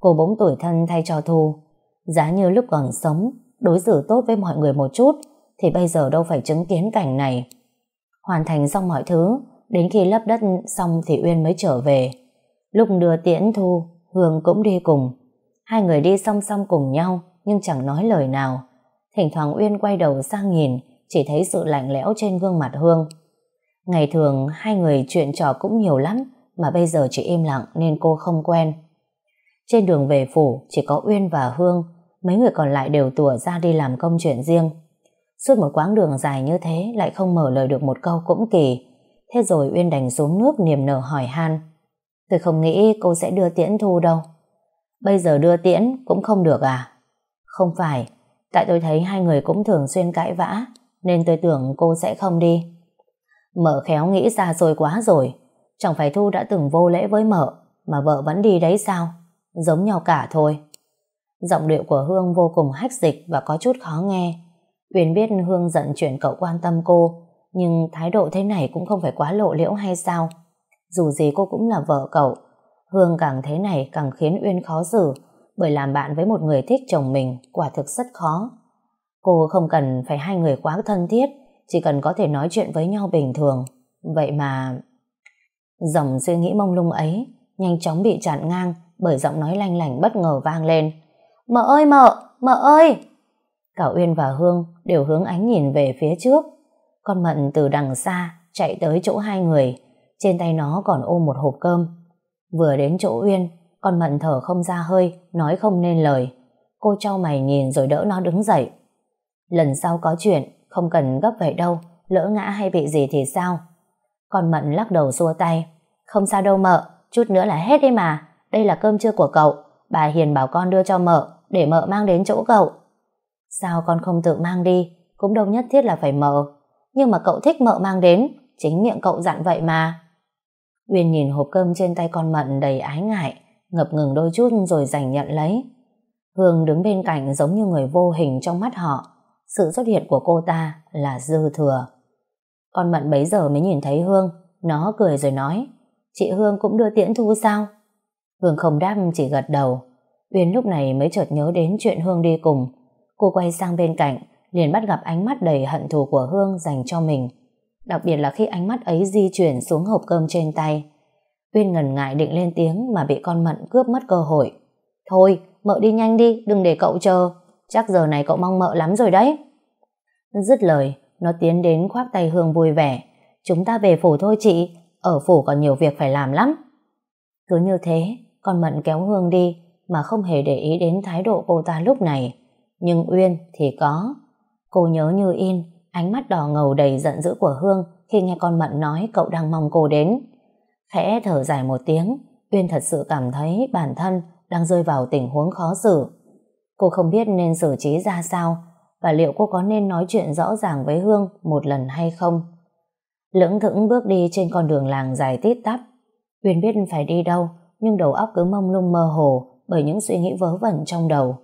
Cô bỗng tuổi thân thay cho Thu. Giá như lúc còn sống, đối xử tốt với mọi người một chút, thì bây giờ đâu phải chứng kiến cảnh này. Hoàn thành xong mọi thứ, đến khi lấp đất xong thì Uyên mới trở về. Lúc đưa tiễn Thu, Hương cũng đi cùng. Hai người đi song song cùng nhau, nhưng chẳng nói lời nào. Thỉnh thoảng Uyên quay đầu sang nhìn, chỉ thấy sự lạnh lẽo trên gương mặt Hương. Ngày thường hai người chuyện trò cũng nhiều lắm, mà bây giờ chị im lặng nên cô không quen. Trên đường về phủ chỉ có Uyên và Hương, mấy người còn lại đều tủa ra đi làm công chuyện riêng. Suốt một quãng đường dài như thế lại không mở lời được một câu cũng kỳ. Thế rồi Uyên đành xuống nước niềm nở hỏi han. Tôi không nghĩ cô sẽ đưa tiễn Thu đâu. Bây giờ đưa tiễn cũng không được à? Không phải, tại tôi thấy hai người cũng thường xuyên cãi vã, nên tôi tưởng cô sẽ không đi. mở khéo nghĩ ra rồi quá rồi, chẳng phải Thu đã từng vô lễ với mợ, mà vợ vẫn đi đấy sao? Giống nhau cả thôi. Giọng điệu của Hương vô cùng hách dịch và có chút khó nghe. Uyên biết Hương giận chuyện cậu quan tâm cô, nhưng thái độ thế này cũng không phải quá lộ liễu hay sao? Dù gì cô cũng là vợ cậu, Hương càng thế này càng khiến Uyên khó xử, bởi làm bạn với một người thích chồng mình quả thực rất khó. Cô không cần phải hai người quá thân thiết, chỉ cần có thể nói chuyện với nhau bình thường. Vậy mà... Dòng suy nghĩ mông lung ấy nhanh chóng bị chặn ngang bởi giọng nói lanh lảnh bất ngờ vang lên. Mợ ơi mợ, mợ ơi! Cả Uyên và Hương đều hướng ánh nhìn về phía trước. con Mận từ đằng xa chạy tới chỗ hai người, trên tay nó còn ôm một hộp cơm. Vừa đến chỗ Uyên, con Mận thở không ra hơi, nói không nên lời. Cô trao mày nhìn rồi đỡ nó đứng dậy. Lần sau có chuyện, không cần gấp vậy đâu, lỡ ngã hay bị gì thì sao? Con Mận lắc đầu xua tay. Không sao đâu mợ, chút nữa là hết đi mà. Đây là cơm trưa của cậu, bà Hiền bảo con đưa cho mợ, để mợ mang đến chỗ cậu. Sao con không tự mang đi, cũng đâu nhất thiết là phải mợ. Nhưng mà cậu thích mợ mang đến, chính miệng cậu dặn vậy mà. Uyên nhìn hộp cơm trên tay con Mận đầy ái ngại, ngập ngừng đôi chút rồi giành nhận lấy. Hương đứng bên cạnh giống như người vô hình trong mắt họ. Sự xuất hiện của cô ta là dư thừa. Con Mận bấy giờ mới nhìn thấy Hương, nó cười rồi nói, chị Hương cũng đưa tiễn thu sao? Hương không đáp chỉ gật đầu. Uyên lúc này mới chợt nhớ đến chuyện Hương đi cùng. Cô quay sang bên cạnh, liền bắt gặp ánh mắt đầy hận thù của Hương dành cho mình. Đặc biệt là khi ánh mắt ấy di chuyển xuống hộp cơm trên tay. Uyên ngần ngại định lên tiếng mà bị con Mận cướp mất cơ hội. Thôi, mợ đi nhanh đi, đừng để cậu chờ. Chắc giờ này cậu mong mợ lắm rồi đấy. Dứt lời, nó tiến đến khoác tay Hương vui vẻ. Chúng ta về phủ thôi chị, ở phủ còn nhiều việc phải làm lắm. Cứ như thế, con Mận kéo Hương đi mà không hề để ý đến thái độ cô ta lúc này. Nhưng Uyên thì có. Cô nhớ như in, ánh mắt đỏ ngầu đầy giận dữ của Hương khi nghe con Mận nói cậu đang mong cô đến. Khẽ thở dài một tiếng, Uyên thật sự cảm thấy bản thân đang rơi vào tình huống khó xử. Cô không biết nên xử trí ra sao và liệu cô có nên nói chuyện rõ ràng với Hương một lần hay không. Lưỡng thững bước đi trên con đường làng dài tít tắp. Uyên biết phải đi đâu, nhưng đầu óc cứ mông lung mơ hồ bởi những suy nghĩ vớ vẩn trong đầu.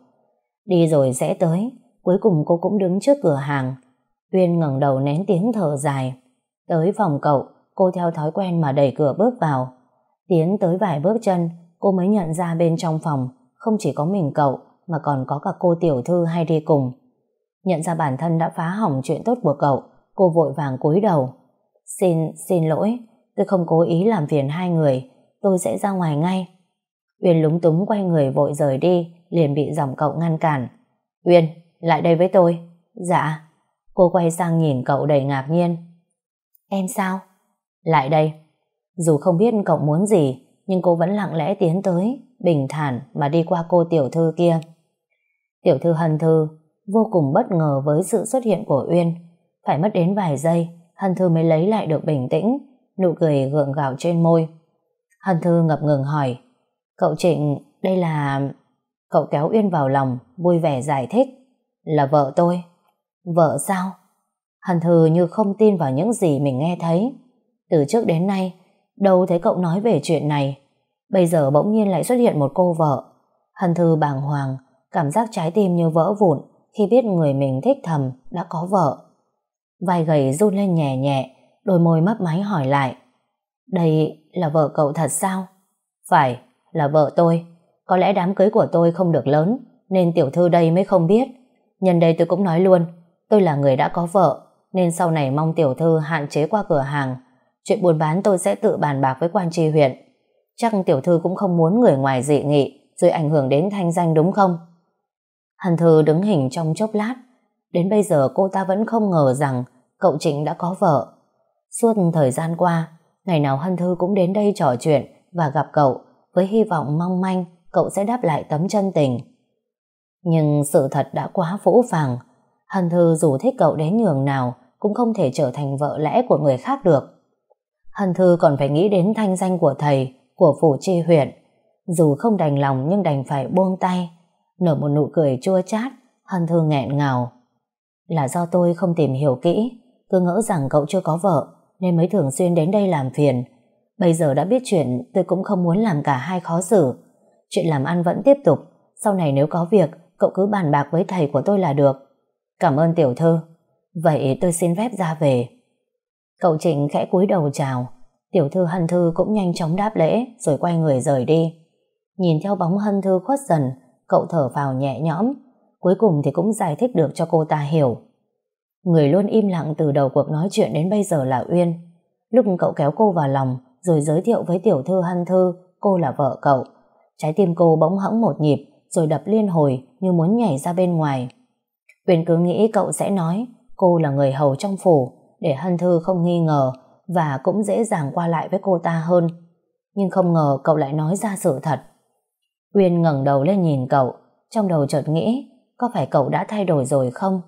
Đi rồi sẽ tới, cuối cùng cô cũng đứng trước cửa hàng. Uyên ngẩng đầu nén tiếng thở dài. Tới phòng cậu, cô theo thói quen mà đẩy cửa bước vào. Tiến tới vài bước chân, cô mới nhận ra bên trong phòng không chỉ có mình cậu mà còn có cả cô tiểu thư hay đi cùng. Nhận ra bản thân đã phá hỏng chuyện tốt của cậu, cô vội vàng cúi đầu. Xin, xin lỗi, tôi không cố ý làm phiền hai người, tôi sẽ ra ngoài ngay. Uyên lúng túng quay người vội rời đi, liền bị dòng cậu ngăn cản. Uyên, lại đây với tôi. Dạ. Cô quay sang nhìn cậu đầy ngạc nhiên. Em sao? Lại đây. Dù không biết cậu muốn gì, nhưng cô vẫn lặng lẽ tiến tới, bình thản mà đi qua cô tiểu thư kia. Tiểu thư hân thư vô cùng bất ngờ với sự xuất hiện của Uyên. Phải mất đến vài giây, hân thư mới lấy lại được bình tĩnh, nụ cười gượng gạo trên môi. Hân thư ngập ngừng hỏi, cậu Trịnh, đây là... Cậu kéo Uyên vào lòng, vui vẻ giải thích, là vợ tôi. Vợ sao? Hân thư như không tin vào những gì mình nghe thấy. Từ trước đến nay, đâu thấy cậu nói về chuyện này. Bây giờ bỗng nhiên lại xuất hiện một cô vợ. Hân thư bàng hoàng, cảm giác trái tim như vỡ vụn khi biết người mình thích thầm đã có vợ. Vai gầy run lên nhẹ nhẹ, đôi môi mấp máy hỏi lại. Đây là vợ cậu thật sao? Phải, là vợ tôi. Có lẽ đám cưới của tôi không được lớn, nên tiểu thư đây mới không biết. Nhân đây tôi cũng nói luôn, tôi là người đã có vợ, nên sau này mong tiểu thư hạn chế qua cửa hàng. Chuyện buôn bán tôi sẽ tự bàn bạc với quan tri huyện. Chắc tiểu thư cũng không muốn người ngoài dị nghị, rồi ảnh hưởng đến thanh danh đúng không? Hàn Thư đứng hình trong chốc lát. Đến bây giờ cô ta vẫn không ngờ rằng cậu Trịnh đã có vợ. Suốt thời gian qua, ngày nào Hân Thư cũng đến đây trò chuyện và gặp cậu với hy vọng mong manh cậu sẽ đáp lại tấm chân tình. Nhưng sự thật đã quá phũ phàng. Hân Thư dù thích cậu đến nhường nào cũng không thể trở thành vợ lẽ của người khác được. Hân Thư còn phải nghĩ đến thanh danh của thầy, của phủ tri huyện. Dù không đành lòng nhưng đành phải buông tay. Nở một nụ cười chua chát, Hân Thư nghẹn ngào. Là do tôi không tìm hiểu kỹ, cứ ngỡ rằng cậu chưa có vợ, nên mới thường xuyên đến đây làm phiền. Bây giờ đã biết chuyện, tôi cũng không muốn làm cả hai khó xử. Chuyện làm ăn vẫn tiếp tục, sau này nếu có việc, cậu cứ bàn bạc với thầy của tôi là được. Cảm ơn tiểu thư. Vậy tôi xin phép ra về. Cậu Trịnh khẽ cúi đầu chào, tiểu thư Hân Thư cũng nhanh chóng đáp lễ rồi quay người rời đi. Nhìn theo bóng Hân Thư khuất dần, cậu thở vào nhẹ nhõm, cuối cùng thì cũng giải thích được cho cô ta hiểu. Người luôn im lặng từ đầu cuộc nói chuyện đến bây giờ là Uyên. Lúc cậu kéo cô vào lòng, rồi giới thiệu với tiểu thư Hân Thư, cô là vợ cậu. Trái tim cô bỗng hẫng một nhịp, rồi đập liên hồi như muốn nhảy ra bên ngoài. Uyên cứ nghĩ cậu sẽ nói cô là người hầu trong phủ, để Hân Thư không nghi ngờ và cũng dễ dàng qua lại với cô ta hơn. Nhưng không ngờ cậu lại nói ra sự thật. Uyên ngẩng đầu lên nhìn cậu, trong đầu chợt nghĩ có phải cậu đã thay đổi rồi không?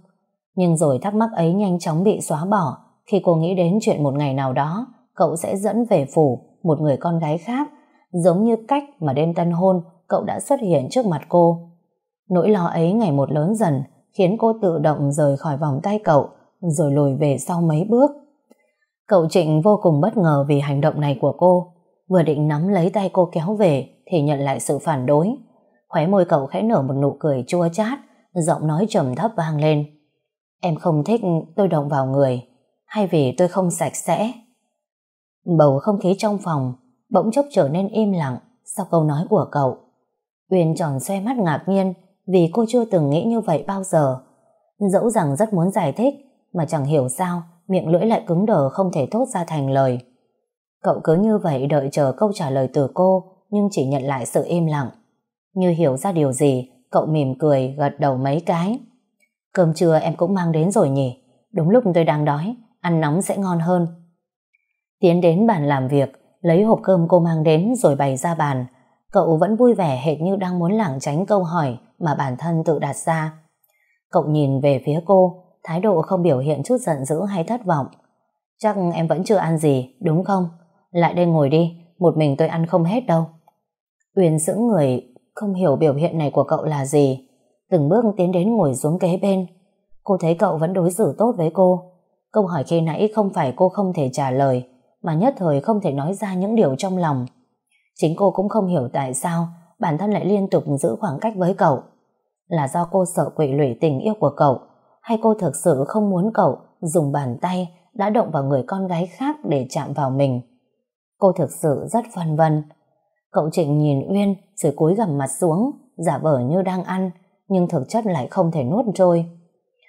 Nhưng rồi thắc mắc ấy nhanh chóng bị xóa bỏ khi cô nghĩ đến chuyện một ngày nào đó cậu sẽ dẫn về phủ một người con gái khác giống như cách mà đêm tân hôn cậu đã xuất hiện trước mặt cô. Nỗi lo ấy ngày một lớn dần khiến cô tự động rời khỏi vòng tay cậu rồi lùi về sau mấy bước. Cậu Trịnh vô cùng bất ngờ vì hành động này của cô vừa định nắm lấy tay cô kéo về thì nhận lại sự phản đối. Khóe môi cậu khẽ nở một nụ cười chua chát, giọng nói trầm thấp vang lên. Em không thích tôi động vào người, hay vì tôi không sạch sẽ. Bầu không khí trong phòng bỗng chốc trở nên im lặng sau câu nói của cậu. Uyên tròn xoe mắt ngạc nhiên vì cô chưa từng nghĩ như vậy bao giờ. Dẫu rằng rất muốn giải thích, mà chẳng hiểu sao miệng lưỡi lại cứng đờ không thể thốt ra thành lời. Cậu cứ như vậy đợi chờ câu trả lời từ cô nhưng chỉ nhận lại sự im lặng. Như hiểu ra điều gì cậu mỉm cười gật đầu mấy cái. Cơm trưa em cũng mang đến rồi nhỉ? Đúng lúc tôi đang đói, ăn nóng sẽ ngon hơn. Tiến đến bàn làm việc, lấy hộp cơm cô mang đến rồi bày ra bàn. Cậu vẫn vui vẻ hệt như đang muốn lảng tránh câu hỏi mà bản thân tự đặt ra. Cậu nhìn về phía cô, thái độ không biểu hiện chút giận dữ hay thất vọng. Chắc em vẫn chưa ăn gì, đúng không? Lại đây ngồi đi, một mình tôi ăn không hết đâu. Uyên sững người, không hiểu biểu hiện này của cậu là gì. Từng bước tiến đến ngồi xuống kế bên. Cô thấy cậu vẫn đối xử tốt với cô. Câu hỏi khi nãy không phải cô không thể trả lời, mà nhất thời không thể nói ra những điều trong lòng. Chính cô cũng không hiểu tại sao bản thân lại liên tục giữ khoảng cách với cậu. Là do cô sợ quỵ lụy tình yêu của cậu, hay cô thực sự không muốn cậu dùng bàn tay đã động vào người con gái khác để chạm vào mình. Cô thực sự rất phân vân. Cậu Trịnh nhìn Uyên rồi cúi gằm mặt xuống, giả vờ như đang ăn, nhưng thực chất lại không thể nuốt trôi.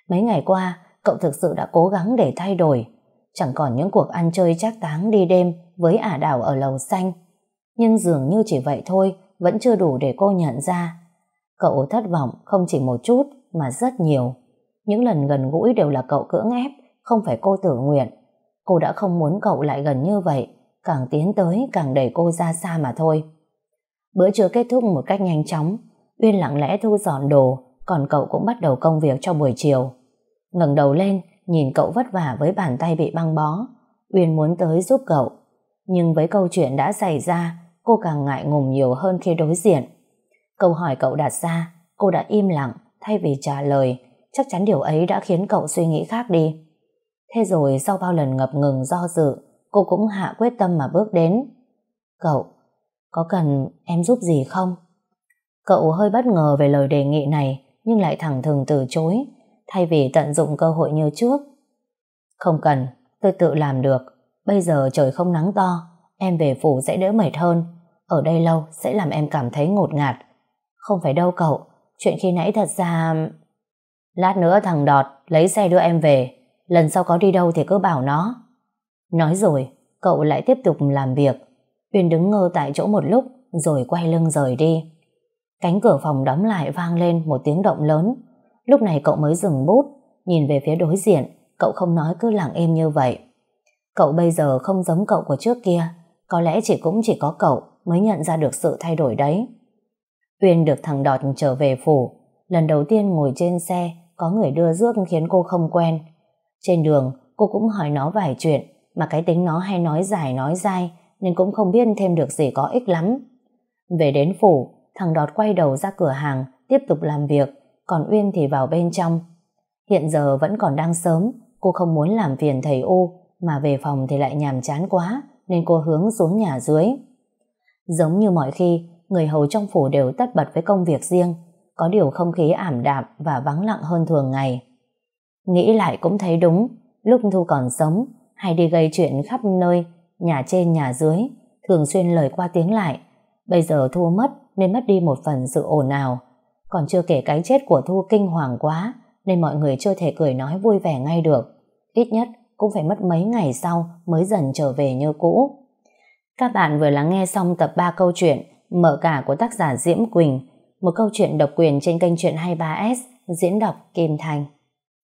Mấy ngày qua, cậu thực sự đã cố gắng để thay đổi, chẳng còn những cuộc ăn chơi trác táng đi đêm với ả đảo ở lầu xanh. Nhưng dường như chỉ vậy thôi, vẫn chưa đủ để cô nhận ra. Cậu thất vọng không chỉ một chút, mà rất nhiều. Những lần gần gũi đều là cậu cưỡng ép, không phải cô tự nguyện. Cô đã không muốn cậu lại gần như vậy, càng tiến tới càng đẩy cô ra xa mà thôi. Bữa trưa kết thúc một cách nhanh chóng, Uyên lặng lẽ thu dọn đồ, còn cậu cũng bắt đầu công việc cho buổi chiều. ngẩng đầu lên, nhìn cậu vất vả với bàn tay bị băng bó. Uyên muốn tới giúp cậu, nhưng với câu chuyện đã xảy ra, cô càng ngại ngùng nhiều hơn khi đối diện. Câu hỏi cậu đặt ra, cô đã im lặng thay vì trả lời, chắc chắn điều ấy đã khiến cậu suy nghĩ khác đi. Thế rồi sau bao lần ngập ngừng do dự, cô cũng hạ quyết tâm mà bước đến. Cậu, có cần em giúp gì không? Cậu hơi bất ngờ về lời đề nghị này, nhưng lại thẳng thừng từ chối, thay vì tận dụng cơ hội như trước. Không cần, tôi tự làm được. Bây giờ trời không nắng to, em về phủ sẽ đỡ mệt hơn. Ở đây lâu sẽ làm em cảm thấy ngột ngạt. Không phải đâu cậu, chuyện khi nãy thật ra... Lát nữa thằng Đọt lấy xe đưa em về, lần sau có đi đâu thì cứ bảo nó. Nói rồi, cậu lại tiếp tục làm việc. Uyên đứng ngơ tại chỗ một lúc, rồi quay lưng rời đi. Cánh cửa phòng đóng lại vang lên một tiếng động lớn. Lúc này cậu mới dừng bút, nhìn về phía đối diện, cậu không nói cứ lặng im như vậy. Cậu bây giờ không giống cậu của trước kia, có lẽ chỉ cũng chỉ có cậu mới nhận ra được sự thay đổi đấy. Uyên được thằng Đọt trở về phủ, lần đầu tiên ngồi trên xe, có người đưa rước khiến cô không quen. Trên đường, cô cũng hỏi nó vài chuyện, mà cái tính nó hay nói dài nói dai, nên cũng không biết thêm được gì có ích lắm. Về đến phủ, thằng Đọt quay đầu ra cửa hàng, tiếp tục làm việc, còn Uyên thì vào bên trong. Hiện giờ vẫn còn đang sớm, cô không muốn làm phiền thầy U, mà về phòng thì lại nhàm chán quá, nên cô hướng xuống nhà dưới. Giống như mọi khi, người hầu trong phủ đều tất bật với công việc riêng, có điều không khí ảm đạm và vắng lặng hơn thường ngày. Nghĩ lại cũng thấy đúng, lúc Thu còn sống, hay đi gây chuyện khắp nơi, nhà trên nhà dưới, thường xuyên lời qua tiếng lại. Bây giờ Thu mất nên mất đi một phần sự ồn ào. Còn chưa kể cái chết của Thu kinh hoàng quá, nên mọi người chưa thể cười nói vui vẻ ngay được. Ít nhất cũng phải mất mấy ngày sau mới dần trở về như cũ. Các bạn vừa lắng nghe xong tập 3 câu chuyện Mở cả của tác giả Diễm Quỳnh, một câu chuyện độc quyền trên kênh truyện 23S diễn đọc Kim Thành.